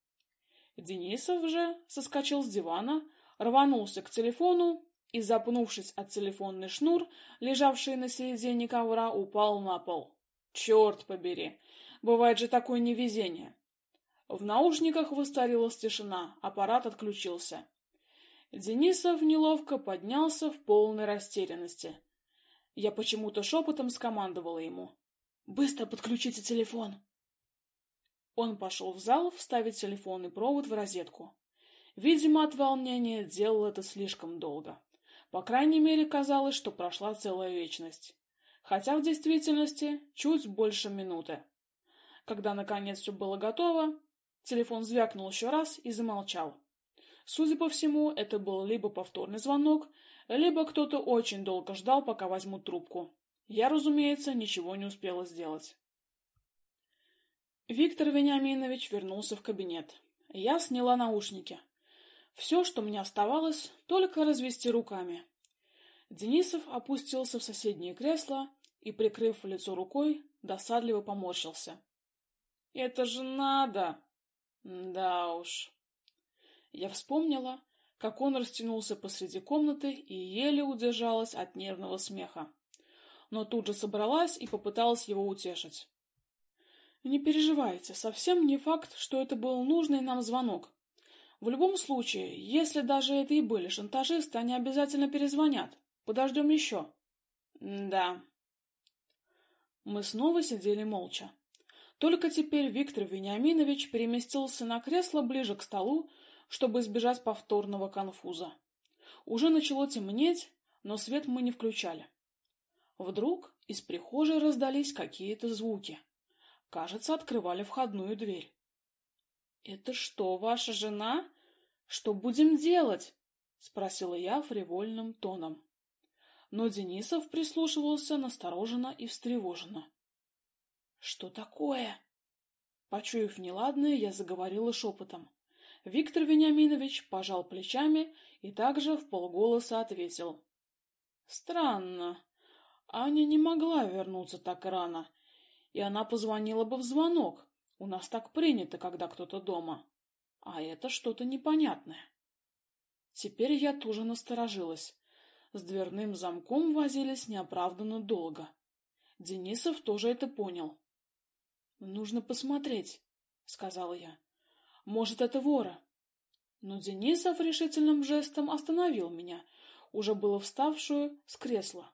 Денисов же соскочил с дивана, рванулся к телефону и, запнувшись от телефонный шнур, лежавший на середине ковра, упал на пол. Черт побери! Бывает же такое невезение! В наушниках воцарилась тишина, аппарат отключился. Денисов неловко поднялся в полной растерянности. Я почему-то шепотом скомандовала ему. «Быстро подключите телефон!» Он пошел в зал вставить телефонный провод в розетку. Видимо, от волнения делал это слишком долго. По крайней мере, казалось, что прошла целая вечность. Хотя в действительности чуть больше минуты. Когда наконец все было готово, телефон звякнул еще раз и замолчал. Судя по всему, это был либо повторный звонок, либо кто-то очень долго ждал, пока возьмут трубку. Я, разумеется, ничего не успела сделать. Виктор Вениаминович вернулся в кабинет. Я сняла наушники. Все, что мне оставалось, только развести руками. Денисов опустился в соседнее кресло и, прикрыв лицо рукой, досадливо поморщился. «Это же надо!» «Да уж». Я вспомнила, как он растянулся посреди комнаты и еле удержалась от нервного смеха. Но тут же собралась и попыталась его утешить. Не переживайте, совсем не факт, что это был нужный нам звонок. В любом случае, если даже это и были шантажисты, они обязательно перезвонят. Подождем еще. Да. Мы снова сидели молча. Только теперь Виктор Вениаминович переместился на кресло ближе к столу, чтобы избежать повторного конфуза. Уже начало темнеть, но свет мы не включали. Вдруг из прихожей раздались какие-то звуки. Кажется, открывали входную дверь. «Это что, ваша жена? Что будем делать?» — спросила я фривольным тоном. Но Денисов прислушивался настороженно и встревоженно. «Что такое?» Почуяв неладное, я заговорила шепотом. Виктор Вениаминович пожал плечами и также в полголоса ответил. «Странно. Аня не могла вернуться так рано и она позвонила бы в звонок. У нас так принято, когда кто-то дома. А это что-то непонятное. Теперь я тоже насторожилась. С дверным замком возились неоправданно долго. Денисов тоже это понял. «Нужно посмотреть», — сказала я. «Может, это вора?» Но Денисов решительным жестом остановил меня, уже было вставшую с кресла.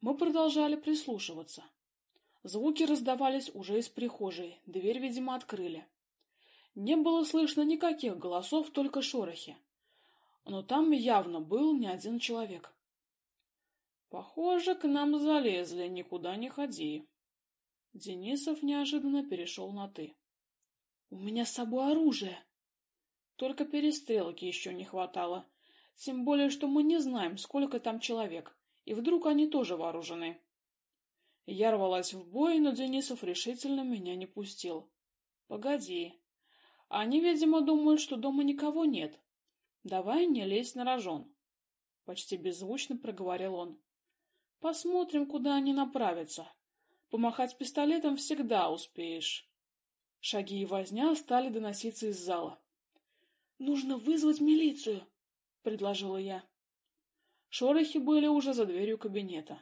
Мы продолжали прислушиваться. Звуки раздавались уже из прихожей, дверь, видимо, открыли. Не было слышно никаких голосов, только шорохи. Но там явно был не один человек. Похоже, к нам залезли, никуда не ходи. Денисов неожиданно перешел на «ты». У меня с собой оружие. Только перестрелки еще не хватало. Тем более, что мы не знаем, сколько там человек, и вдруг они тоже вооружены. Я рвалась в бой, но Денисов решительно меня не пустил. Погоди. Они, видимо, думают, что дома никого нет. Давай не лезь на рожон. Почти беззвучно проговорил он. Посмотрим, куда они направятся. Помахать пистолетом всегда успеешь. Шаги и возня стали доноситься из зала. Нужно вызвать милицию, предложила я. Шорохи были уже за дверью кабинета.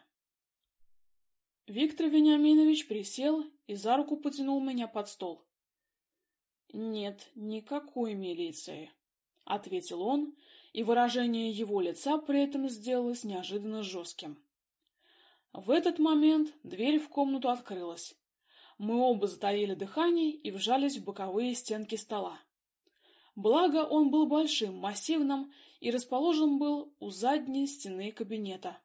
Виктор Вениаминович присел и за руку потянул меня под стол. «Нет, никакой милиции», — ответил он, и выражение его лица при этом сделалось неожиданно жестким. В этот момент дверь в комнату открылась. Мы оба затаили дыхание и вжались в боковые стенки стола. Благо он был большим, массивным и расположен был у задней стены кабинета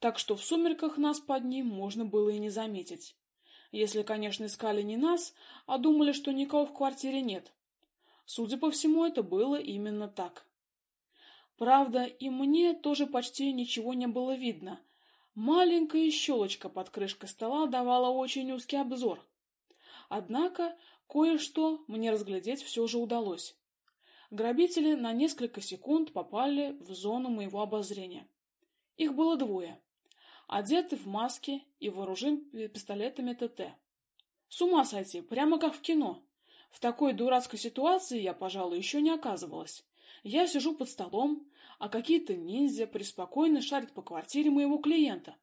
так что в сумерках нас под ним можно было и не заметить. Если, конечно, искали не нас, а думали, что никого в квартире нет. Судя по всему, это было именно так. Правда, и мне тоже почти ничего не было видно. Маленькая щелочка под крышкой стола давала очень узкий обзор. Однако кое-что мне разглядеть все же удалось. Грабители на несколько секунд попали в зону моего обозрения. Их было двое одеты в маски и вооружены пистолетами ТТ. С ума сойти, прямо как в кино. В такой дурацкой ситуации я, пожалуй, еще не оказывалась. Я сижу под столом, а какие-то ниндзя преспокойно шарят по квартире моего клиента.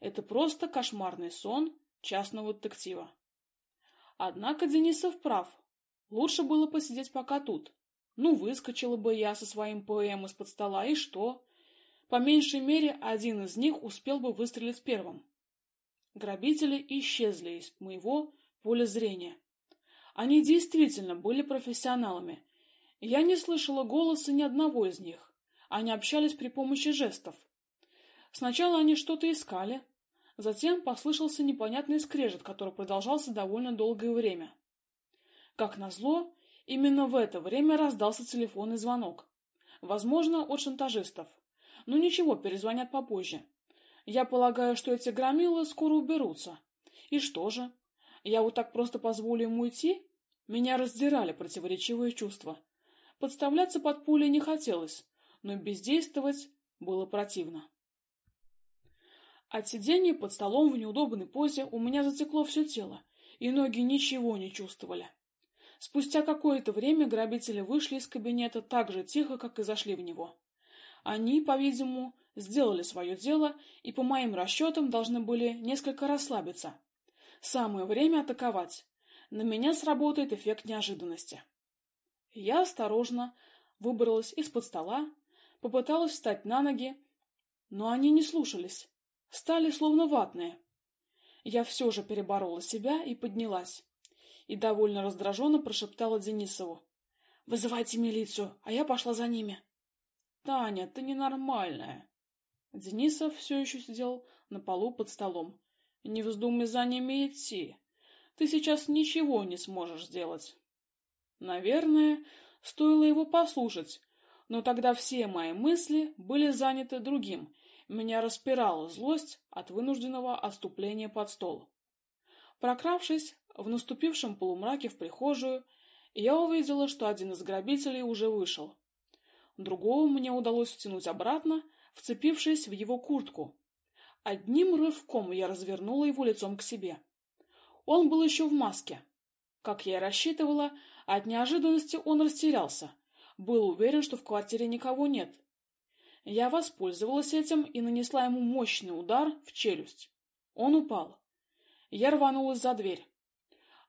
Это просто кошмарный сон частного детектива. Однако Денисов прав. Лучше было посидеть пока тут. Ну, выскочила бы я со своим ПМ из-под стола, и что? По меньшей мере, один из них успел бы выстрелить первым. Грабители исчезли из моего поля зрения. Они действительно были профессионалами. Я не слышала голоса ни одного из них. Они общались при помощи жестов. Сначала они что-то искали, затем послышался непонятный скрежет, который продолжался довольно долгое время. Как назло, именно в это время раздался телефонный звонок. Возможно, от шантажистов. Ну ничего, перезвонят попозже. Я полагаю, что эти громилы скоро уберутся. И что же? Я вот так просто позволю ему уйти? Меня раздирали противоречивые чувства. Подставляться под пули не хотелось, но бездействовать было противно. От сидения под столом в неудобной позе у меня затекло все тело, и ноги ничего не чувствовали. Спустя какое-то время грабители вышли из кабинета так же тихо, как и зашли в него. Они, по-видимому, сделали свое дело и, по моим расчетам, должны были несколько расслабиться. Самое время атаковать. На меня сработает эффект неожиданности. Я осторожно выбралась из-под стола, попыталась встать на ноги, но они не слушались стали словно ватные. Я все же переборола себя и поднялась. И довольно раздраженно прошептала Денисову. «Вызывайте милицию, а я пошла за ними». «Таня, ты ненормальная». Денисов все еще сидел на полу под столом. «Не вздумай за ними идти. Ты сейчас ничего не сможешь сделать». Наверное, стоило его послушать, но тогда все мои мысли были заняты другим, меня распирала злость от вынужденного отступления под стол. Прокравшись в наступившем полумраке в прихожую, я увидела, что один из грабителей уже вышел. Другого мне удалось втянуть обратно, вцепившись в его куртку. Одним рывком я развернула его лицом к себе. Он был еще в маске. Как я и рассчитывала, от неожиданности он растерялся. Был уверен, что в квартире никого нет, я воспользовалась этим и нанесла ему мощный удар в челюсть. Он упал. Я рванулась за дверь.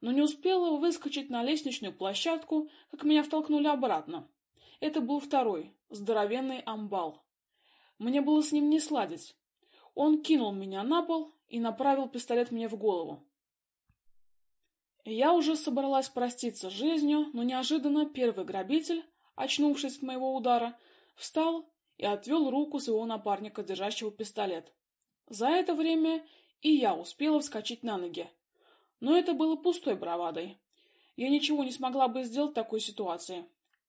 Но не успела выскочить на лестничную площадку, как меня втолкнули обратно. Это был второй, здоровенный амбал. Мне было с ним не сладить. Он кинул меня на пол и направил пистолет мне в голову. Я уже собралась проститься с жизнью, но неожиданно первый грабитель, очнувшись от моего удара, встал и отвел руку своего напарника, держащего пистолет. За это время и я успела вскочить на ноги. Но это было пустой бравадой. Я ничего не смогла бы сделать в такой ситуации.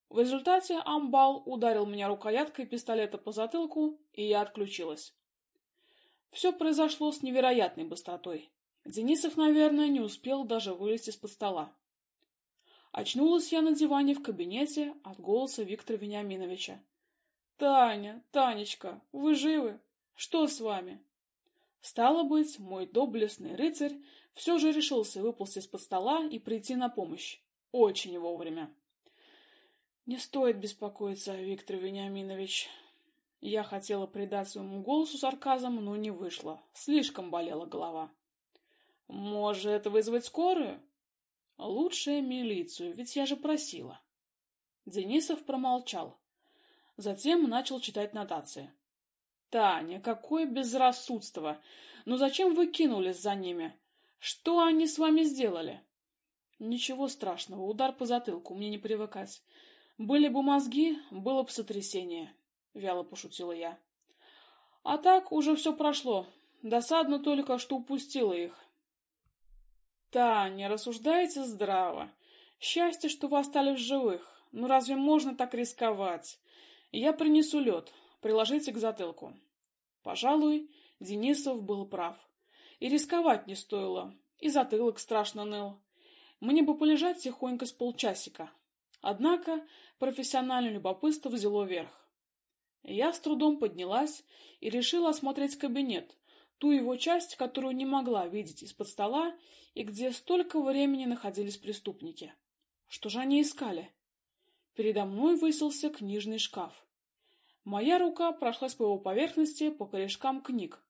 В результате амбал ударил меня рукояткой пистолета по затылку, и я отключилась. Все произошло с невероятной быстротой. Денисов, наверное, не успел даже вылезти из-под стола. Очнулась я на диване в кабинете от голоса Виктора Вениаминовича. Таня, Танечка, вы живы? Что с вами? Стало быть, мой доблестный рыцарь все же решился выползти из-под стола и прийти на помощь. Очень вовремя. Не стоит беспокоиться, Виктор Вениаминович. Я хотела придать своему голосу сарказм, но не вышло. Слишком болела голова. Может, вызвать скорую? Лучше милицию, ведь я же просила. Денисов промолчал. Затем начал читать нотации. «Таня, какое безрассудство! Ну зачем вы кинулись за ними? Что они с вами сделали?» «Ничего страшного, удар по затылку, мне не привыкать. Были бы мозги, было бы сотрясение», — вяло пошутила я. «А так уже все прошло. Досадно только, что упустила их». «Таня, рассуждайте здраво. Счастье, что вы остались живых. Ну разве можно так рисковать? Я принесу лед, приложите к затылку. Пожалуй, Денисов был прав. И рисковать не стоило, и затылок страшно ныл. Мне бы полежать тихонько с полчасика. Однако профессиональное любопытство взяло верх. Я с трудом поднялась и решила осмотреть кабинет, ту его часть, которую не могла видеть из-под стола и где столько времени находились преступники. Что же они искали? Передо мной высился книжный шкаф. Моя рука прошлась по его поверхности, по корешкам книг.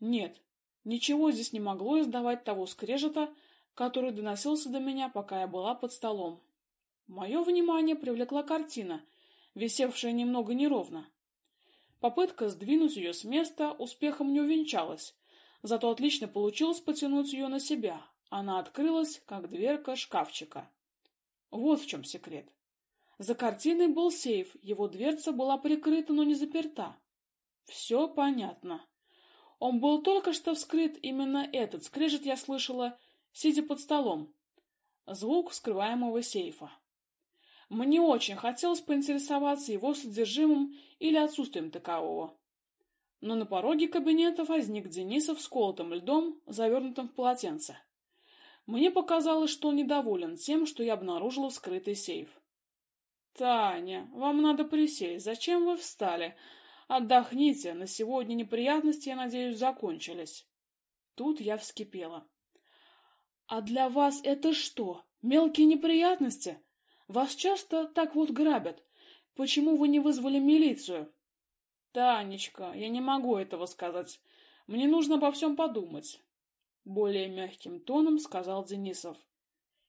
Нет, ничего здесь не могло издавать того скрежета, который доносился до меня, пока я была под столом. Мое внимание привлекла картина, висевшая немного неровно. Попытка сдвинуть ее с места успехом не увенчалась, зато отлично получилось потянуть ее на себя. Она открылась, как дверка шкафчика. Вот в чем секрет. За картиной был сейф, его дверца была прикрыта, но не заперта. Все понятно. Он был только что вскрыт, именно этот скрежет я слышала, сидя под столом. Звук вскрываемого сейфа. Мне очень хотелось поинтересоваться его содержимым или отсутствием такового. Но на пороге кабинета возник Денисов с колотым льдом, завернутым в полотенце. Мне показалось, что он недоволен тем, что я обнаружила вскрытый сейф. «Таня, вам надо присесть. Зачем вы встали? Отдохните, на сегодня неприятности, я надеюсь, закончились. Тут я вскипела. А для вас это что, мелкие неприятности? Вас часто так вот грабят. Почему вы не вызвали милицию? Танечка, я не могу этого сказать. Мне нужно обо всем подумать. Более мягким тоном сказал Денисов.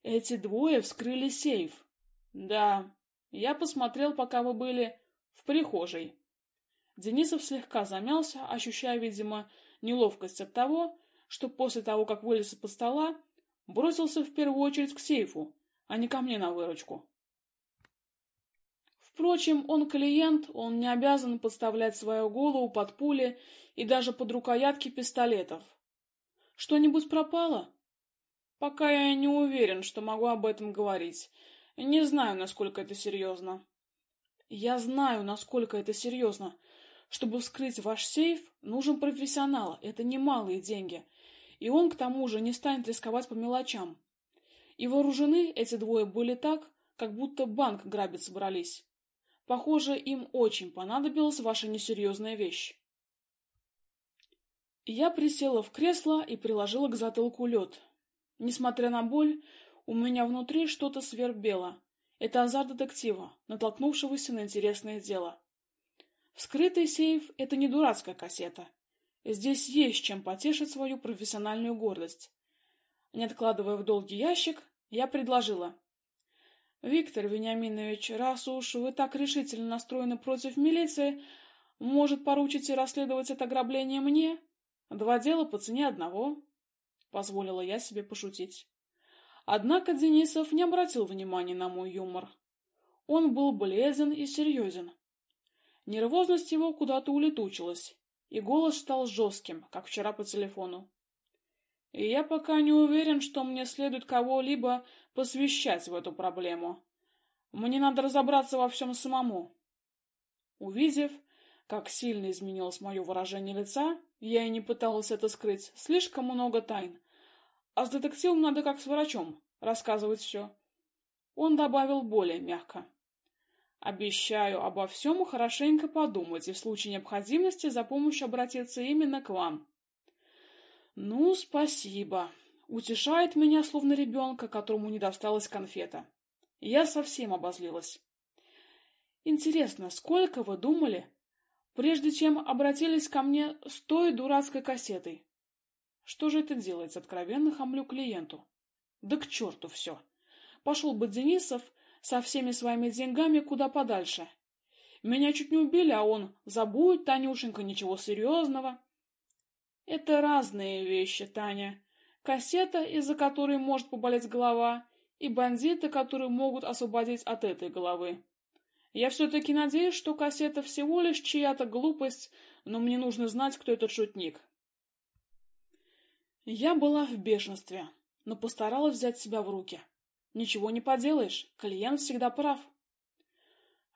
Эти двое вскрыли сейф. Да, я посмотрел, пока вы были в прихожей. Денисов слегка замялся, ощущая, видимо, неловкость от того, что после того, как вылез из-под стола, бросился в первую очередь к сейфу, а не ко мне на выручку. Впрочем, он клиент, он не обязан подставлять свою голову под пули и даже под рукоятки пистолетов. Что-нибудь пропало? Пока я не уверен, что могу об этом говорить. Не знаю, насколько это серьезно. Я знаю, насколько это серьезно. Чтобы вскрыть ваш сейф, нужен профессионал. Это немалые деньги. И он, к тому же, не станет рисковать по мелочам. И вооружены эти двое были так, как будто банк грабить собрались. Похоже, им очень понадобилась ваша несерьезная вещь. Я присела в кресло и приложила к затылку лед. Несмотря на боль, у меня внутри что-то свербело. Это азарт детектива, натолкнувшегося на интересное дело. Вскрытый сейф — это не дурацкая кассета. Здесь есть чем потешить свою профессиональную гордость. Не откладывая в долгий ящик, я предложила. «Виктор Вениаминович, раз уж вы так решительно настроены против милиции, может, поручите расследовать это ограбление мне? Два дела по цене одного?» Позволила я себе пошутить. Однако Денисов не обратил внимания на мой юмор. Он был бледен и серьезен. Нервозность его куда-то улетучилась, и голос стал жестким, как вчера по телефону. И я пока не уверен, что мне следует кого-либо посвящать в эту проблему. Мне надо разобраться во всем самому. Увидев, как сильно изменилось мое выражение лица, я и не пыталась это скрыть, слишком много тайн. А с детективом надо как с врачом, рассказывать все. Он добавил более мягко. Обещаю обо всем хорошенько подумать и в случае необходимости за помощью обратиться именно к вам. Ну, спасибо. Утешает меня, словно ребенка, которому не досталась конфета. Я совсем обозлилась. Интересно, сколько вы думали, прежде чем обратились ко мне с той дурацкой кассетой? Что же это делается? Откровенно хамлю клиенту. Да к черту все. Пошел бы Денисов со всеми своими деньгами куда подальше. Меня чуть не убили, а он забудь, Танюшенька, ничего серьезного. Это разные вещи, Таня. Кассета, из-за которой может поболеть голова, и бандиты, которые могут освободить от этой головы. Я все-таки надеюсь, что кассета всего лишь чья-то глупость, но мне нужно знать, кто этот шутник. Я была в бешенстве, но постаралась взять себя в руки. Ничего не поделаешь, клиент всегда прав.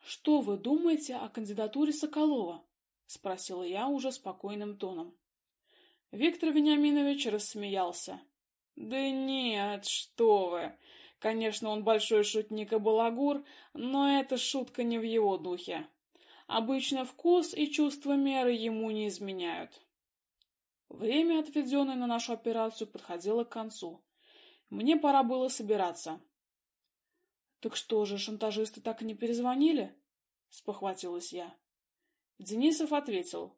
Что вы думаете о кандидатуре Соколова? спросила я уже спокойным тоном. Виктор Вениаминович рассмеялся. Да нет, что вы. Конечно, он большой шутник и балагур, но эта шутка не в его духе. Обычно вкус и чувство меры ему не изменяют. Время, отведенное на нашу операцию, подходило к концу. Мне пора было собираться. Так что же, шантажисты так и не перезвонили? спохватилась я. Денисов ответил: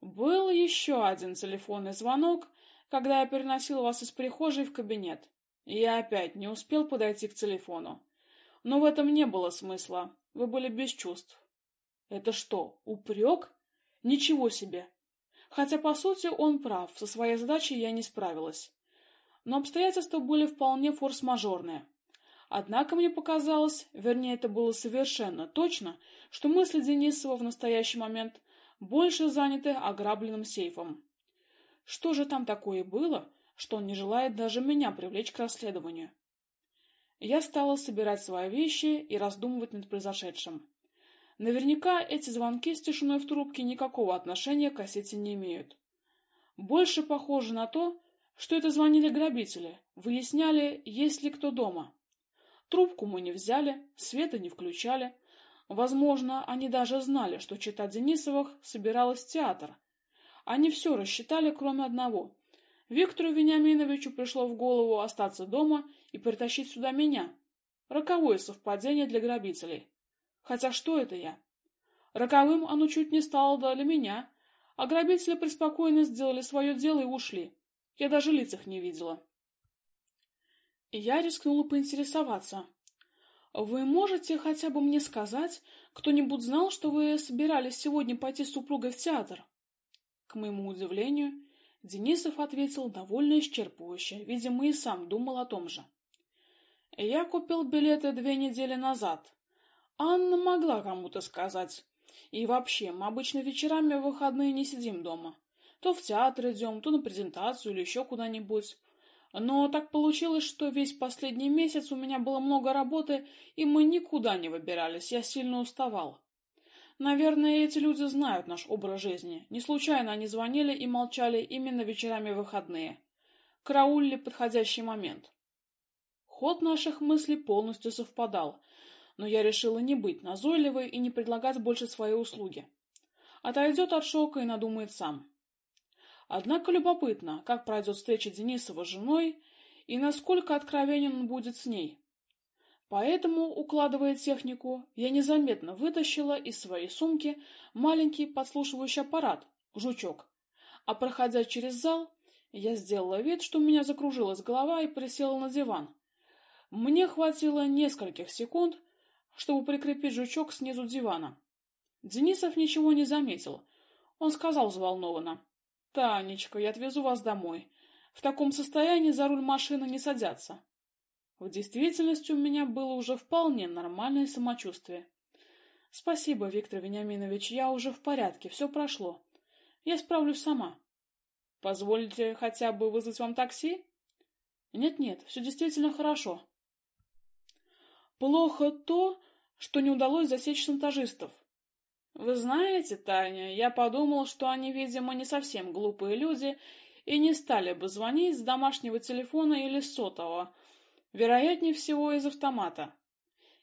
Был еще один телефонный звонок, когда я переносил вас из прихожей в кабинет. Я опять не успел подойти к телефону. Но в этом не было смысла. Вы были без чувств. Это что, упрек? Ничего себе. Хотя, по сути, он прав, со своей задачей я не справилась но обстоятельства были вполне форс-мажорные. Однако мне показалось, вернее, это было совершенно точно, что мысли Денисова в настоящий момент больше заняты ограбленным сейфом. Что же там такое было, что он не желает даже меня привлечь к расследованию? Я стала собирать свои вещи и раздумывать над произошедшим. Наверняка эти звонки с тишиной в трубке никакого отношения к кассете не имеют. Больше похоже на то, что это звонили грабители, выясняли, есть ли кто дома. Трубку мы не взяли, света не включали, Возможно, они даже знали, что читать Денисовых собиралась в театр. Они все рассчитали, кроме одного. Виктору Вениаминовичу пришло в голову остаться дома и притащить сюда меня. Роковое совпадение для грабителей. Хотя что это я? Роковым оно чуть не стало для меня, а грабители преспокойно сделали свое дело и ушли. Я даже лиц их не видела. И я рискнула поинтересоваться. Вы можете хотя бы мне сказать, кто-нибудь знал, что вы собирались сегодня пойти с супругой в театр? К моему удивлению, Денисов ответил довольно исчерпывающе, видимо, и сам думал о том же. Я купил билеты две недели назад. Анна могла кому-то сказать. И вообще, мы обычно вечерами в выходные не сидим дома. То в театр идем, то на презентацию или еще куда-нибудь. Но так получилось, что весь последний месяц у меня было много работы, и мы никуда не выбирались, я сильно уставал. Наверное, эти люди знают наш образ жизни. Не случайно они звонили и молчали именно вечерами в выходные. Караулили подходящий момент. Ход наших мыслей полностью совпадал, но я решила не быть назойливой и не предлагать больше свои услуги. Отойдет от шока и надумает сам. Однако любопытно, как пройдет встреча Денисова с женой и насколько откровенен он будет с ней. Поэтому, укладывая технику, я незаметно вытащила из своей сумки маленький подслушивающий аппарат, жучок. А проходя через зал, я сделала вид, что у меня закружилась голова и присела на диван. Мне хватило нескольких секунд, чтобы прикрепить жучок снизу дивана. Денисов ничего не заметил. Он сказал взволнованно. «Танечка, я отвезу вас домой. В таком состоянии за руль машины не садятся». В действительности у меня было уже вполне нормальное самочувствие. «Спасибо, Виктор Вениаминович, я уже в порядке, все прошло. Я справлюсь сама». «Позволите хотя бы вызвать вам такси?» «Нет-нет, все действительно хорошо». «Плохо то, что не удалось засечь шантажистов. Вы знаете, Таня, я подумал, что они, видимо, не совсем глупые люди и не стали бы звонить с домашнего телефона или сотового, вероятнее всего из автомата.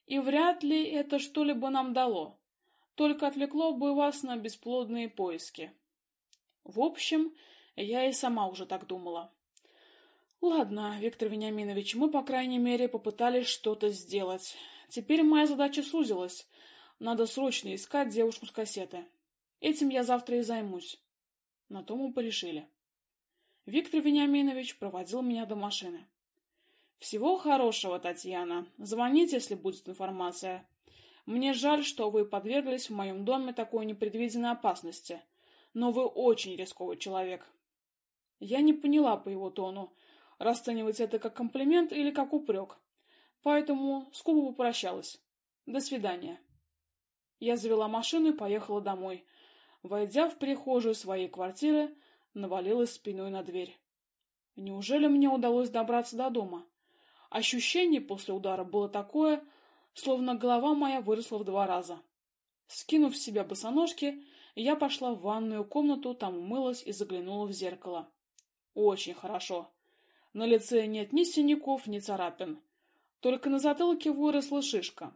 И вряд ли это что-либо нам дало, только отвлекло бы вас на бесплодные поиски. В общем, я и сама уже так думала. Ладно, Виктор Вениаминович, мы, по крайней мере, попытались что-то сделать. Теперь моя задача сузилась. Надо срочно искать девушку с кассеты. Этим я завтра и займусь. На то мы порешили. Виктор Вениаминович проводил меня до машины. Всего хорошего, Татьяна. Звоните, если будет информация. Мне жаль, что вы подверглись в моем доме такой непредвиденной опасности. Но вы очень рисковый человек. Я не поняла по его тону, расценивать это как комплимент или как упрек. Поэтому скупо попрощалась. До свидания. Я завела машину и поехала домой. Войдя в прихожую своей квартиры, навалилась спиной на дверь. Неужели мне удалось добраться до дома? Ощущение после удара было такое, словно голова моя выросла в два раза. Скинув с себя босоножки, я пошла в ванную комнату, там умылась и заглянула в зеркало. Очень хорошо. На лице нет ни синяков, ни царапин. Только на затылке выросла шишка.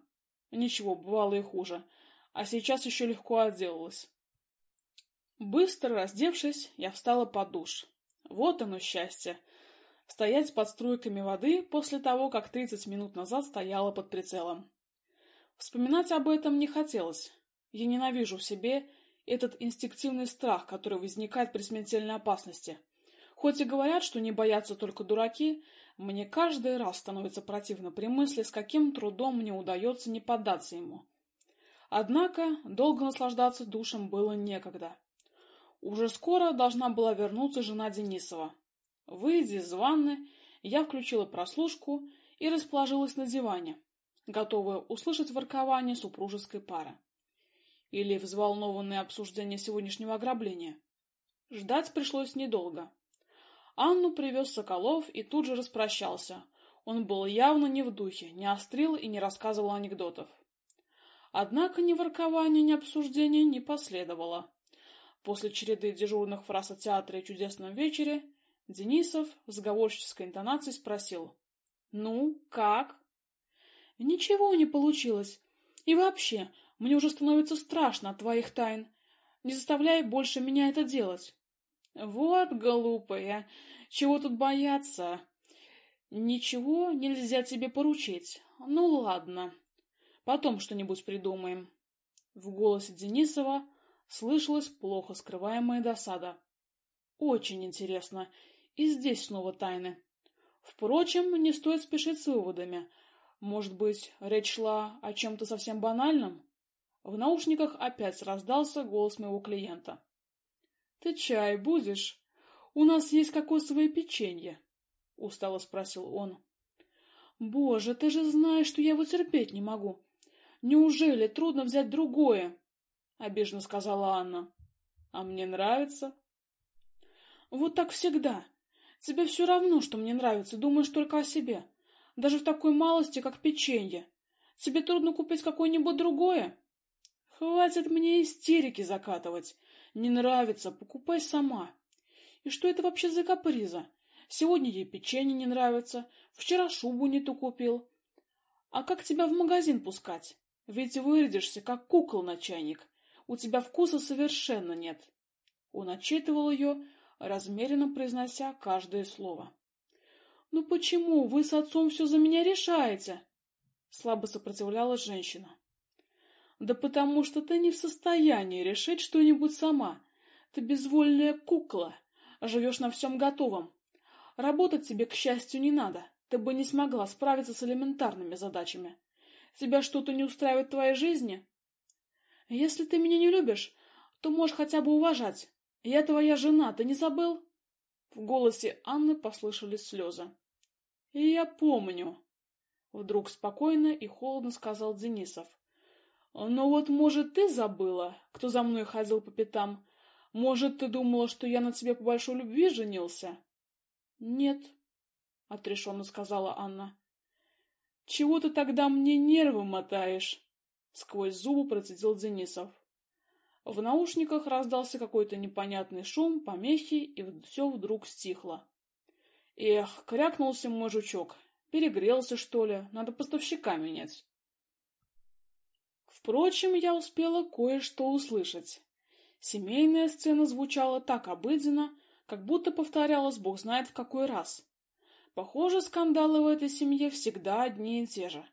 Ничего, бывало и хуже а сейчас еще легко отделалась. Быстро раздевшись, я встала под душ. Вот оно счастье. Стоять под струйками воды после того, как тридцать минут назад стояла под прицелом. Вспоминать об этом не хотелось. Я ненавижу в себе этот инстинктивный страх, который возникает при смертельной опасности. Хоть и говорят, что не боятся только дураки, мне каждый раз становится противно при мысли, с каким трудом мне удается не поддаться ему. Однако долго наслаждаться душем было некогда. Уже скоро должна была вернуться жена Денисова. Выйдя из ванны, я включила прослушку и расположилась на диване, готовая услышать воркование супружеской пары. Или взволнованное обсуждение сегодняшнего ограбления. Ждать пришлось недолго. Анну привез Соколов и тут же распрощался. Он был явно не в духе, не острил и не рассказывал анекдотов. Однако ни воркования, ни обсуждения не последовало. После череды дежурных фраз о театре и чудесном вечере Денисов в заговорческой интонацией спросил. «Ну, как?» «Ничего не получилось. И вообще, Мне уже становится страшно от твоих тайн. Не заставляй больше меня это делать. Вот глупая, чего тут бояться? Ничего нельзя тебе поручить. Ну ладно, потом что-нибудь придумаем. В голосе Денисова слышалась плохо скрываемая досада. Очень интересно. И здесь снова тайны. Впрочем, не стоит спешить с выводами. Может быть, речь шла о чем-то совсем банальном? В наушниках опять раздался голос моего клиента. — Ты чай будешь? У нас есть кокосовое печенье, — устало спросил он. — Боже, ты же знаешь, что я его терпеть не могу. Неужели трудно взять другое? — обиженно сказала Анна. — А мне нравится. — Вот так всегда. Тебе все равно, что мне нравится, думаешь только о себе. Даже в такой малости, как печенье. Тебе трудно купить какое-нибудь другое? Хватит мне истерики закатывать. Не нравится, покупай сама. И что это вообще за каприза? Сегодня ей печенье не нравится, вчера шубу не ту купил. А как тебя в магазин пускать? Ведь вырядишься, как кукол на чайник. У тебя вкуса совершенно нет. Он отчитывал ее, размеренно произнося каждое слово. «Ну почему вы с отцом все за меня решаете?» Слабо сопротивлялась женщина. Да потому что ты не в состоянии решить что-нибудь сама. Ты безвольная кукла, живешь на всем готовом. Работать тебе, к счастью, не надо. Ты бы не смогла справиться с элементарными задачами. Тебя что-то не устраивает в твоей жизни? Если ты меня не любишь, то можешь хотя бы уважать. Я твоя жена, ты не забыл? В голосе Анны послышались слезы. Я помню. Вдруг спокойно и холодно сказал Денисов. Но вот, может, ты забыла, кто за мной ходил по пятам? Может, ты думала, что я на тебе по большой любви женился? Нет, отрешенно сказала Анна. Чего ты тогда мне нервы мотаешь? Сквозь зубы процедил Денисов. В наушниках раздался какой-то непонятный шум, помехи, и все вдруг стихло. Эх, крякнулся мой жучок. Перегрелся, что ли? Надо поставщика менять. Впрочем, я успела кое-что услышать. Семейная сцена звучала так обыденно, как будто повторялась бог знает в какой раз. Похоже, скандалы в этой семье всегда одни и те же.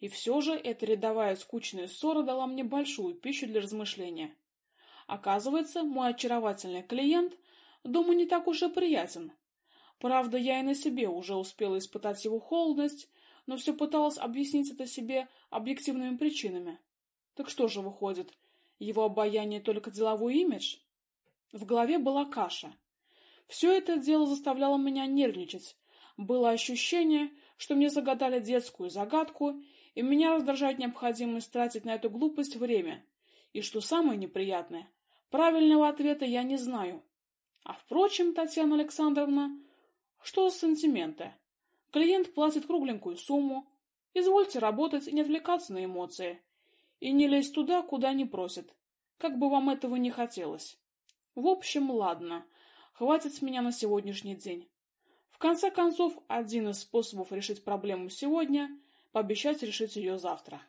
И все же эта рядовая скучная ссора дала мне большую пищу для размышления. Оказывается, мой очаровательный клиент дома не так уж и приятен. Правда, я и на себе уже успела испытать его холодность, но все пыталась объяснить это себе объективными причинами. Так что же выходит, его обаяние только деловой имидж? В голове была каша. Все это дело заставляло меня нервничать. Было ощущение, что мне загадали детскую загадку, и меня раздражает необходимость тратить на эту глупость время. И что самое неприятное, правильного ответа я не знаю. А впрочем, Татьяна Александровна, что за сантименты? Клиент платит кругленькую сумму. Извольте работать и не отвлекаться на эмоции и не лезть туда, куда не просят, как бы вам этого не хотелось. В общем, ладно, хватит с меня на сегодняшний день. В конце концов, один из способов решить проблему сегодня — пообещать решить ее завтра.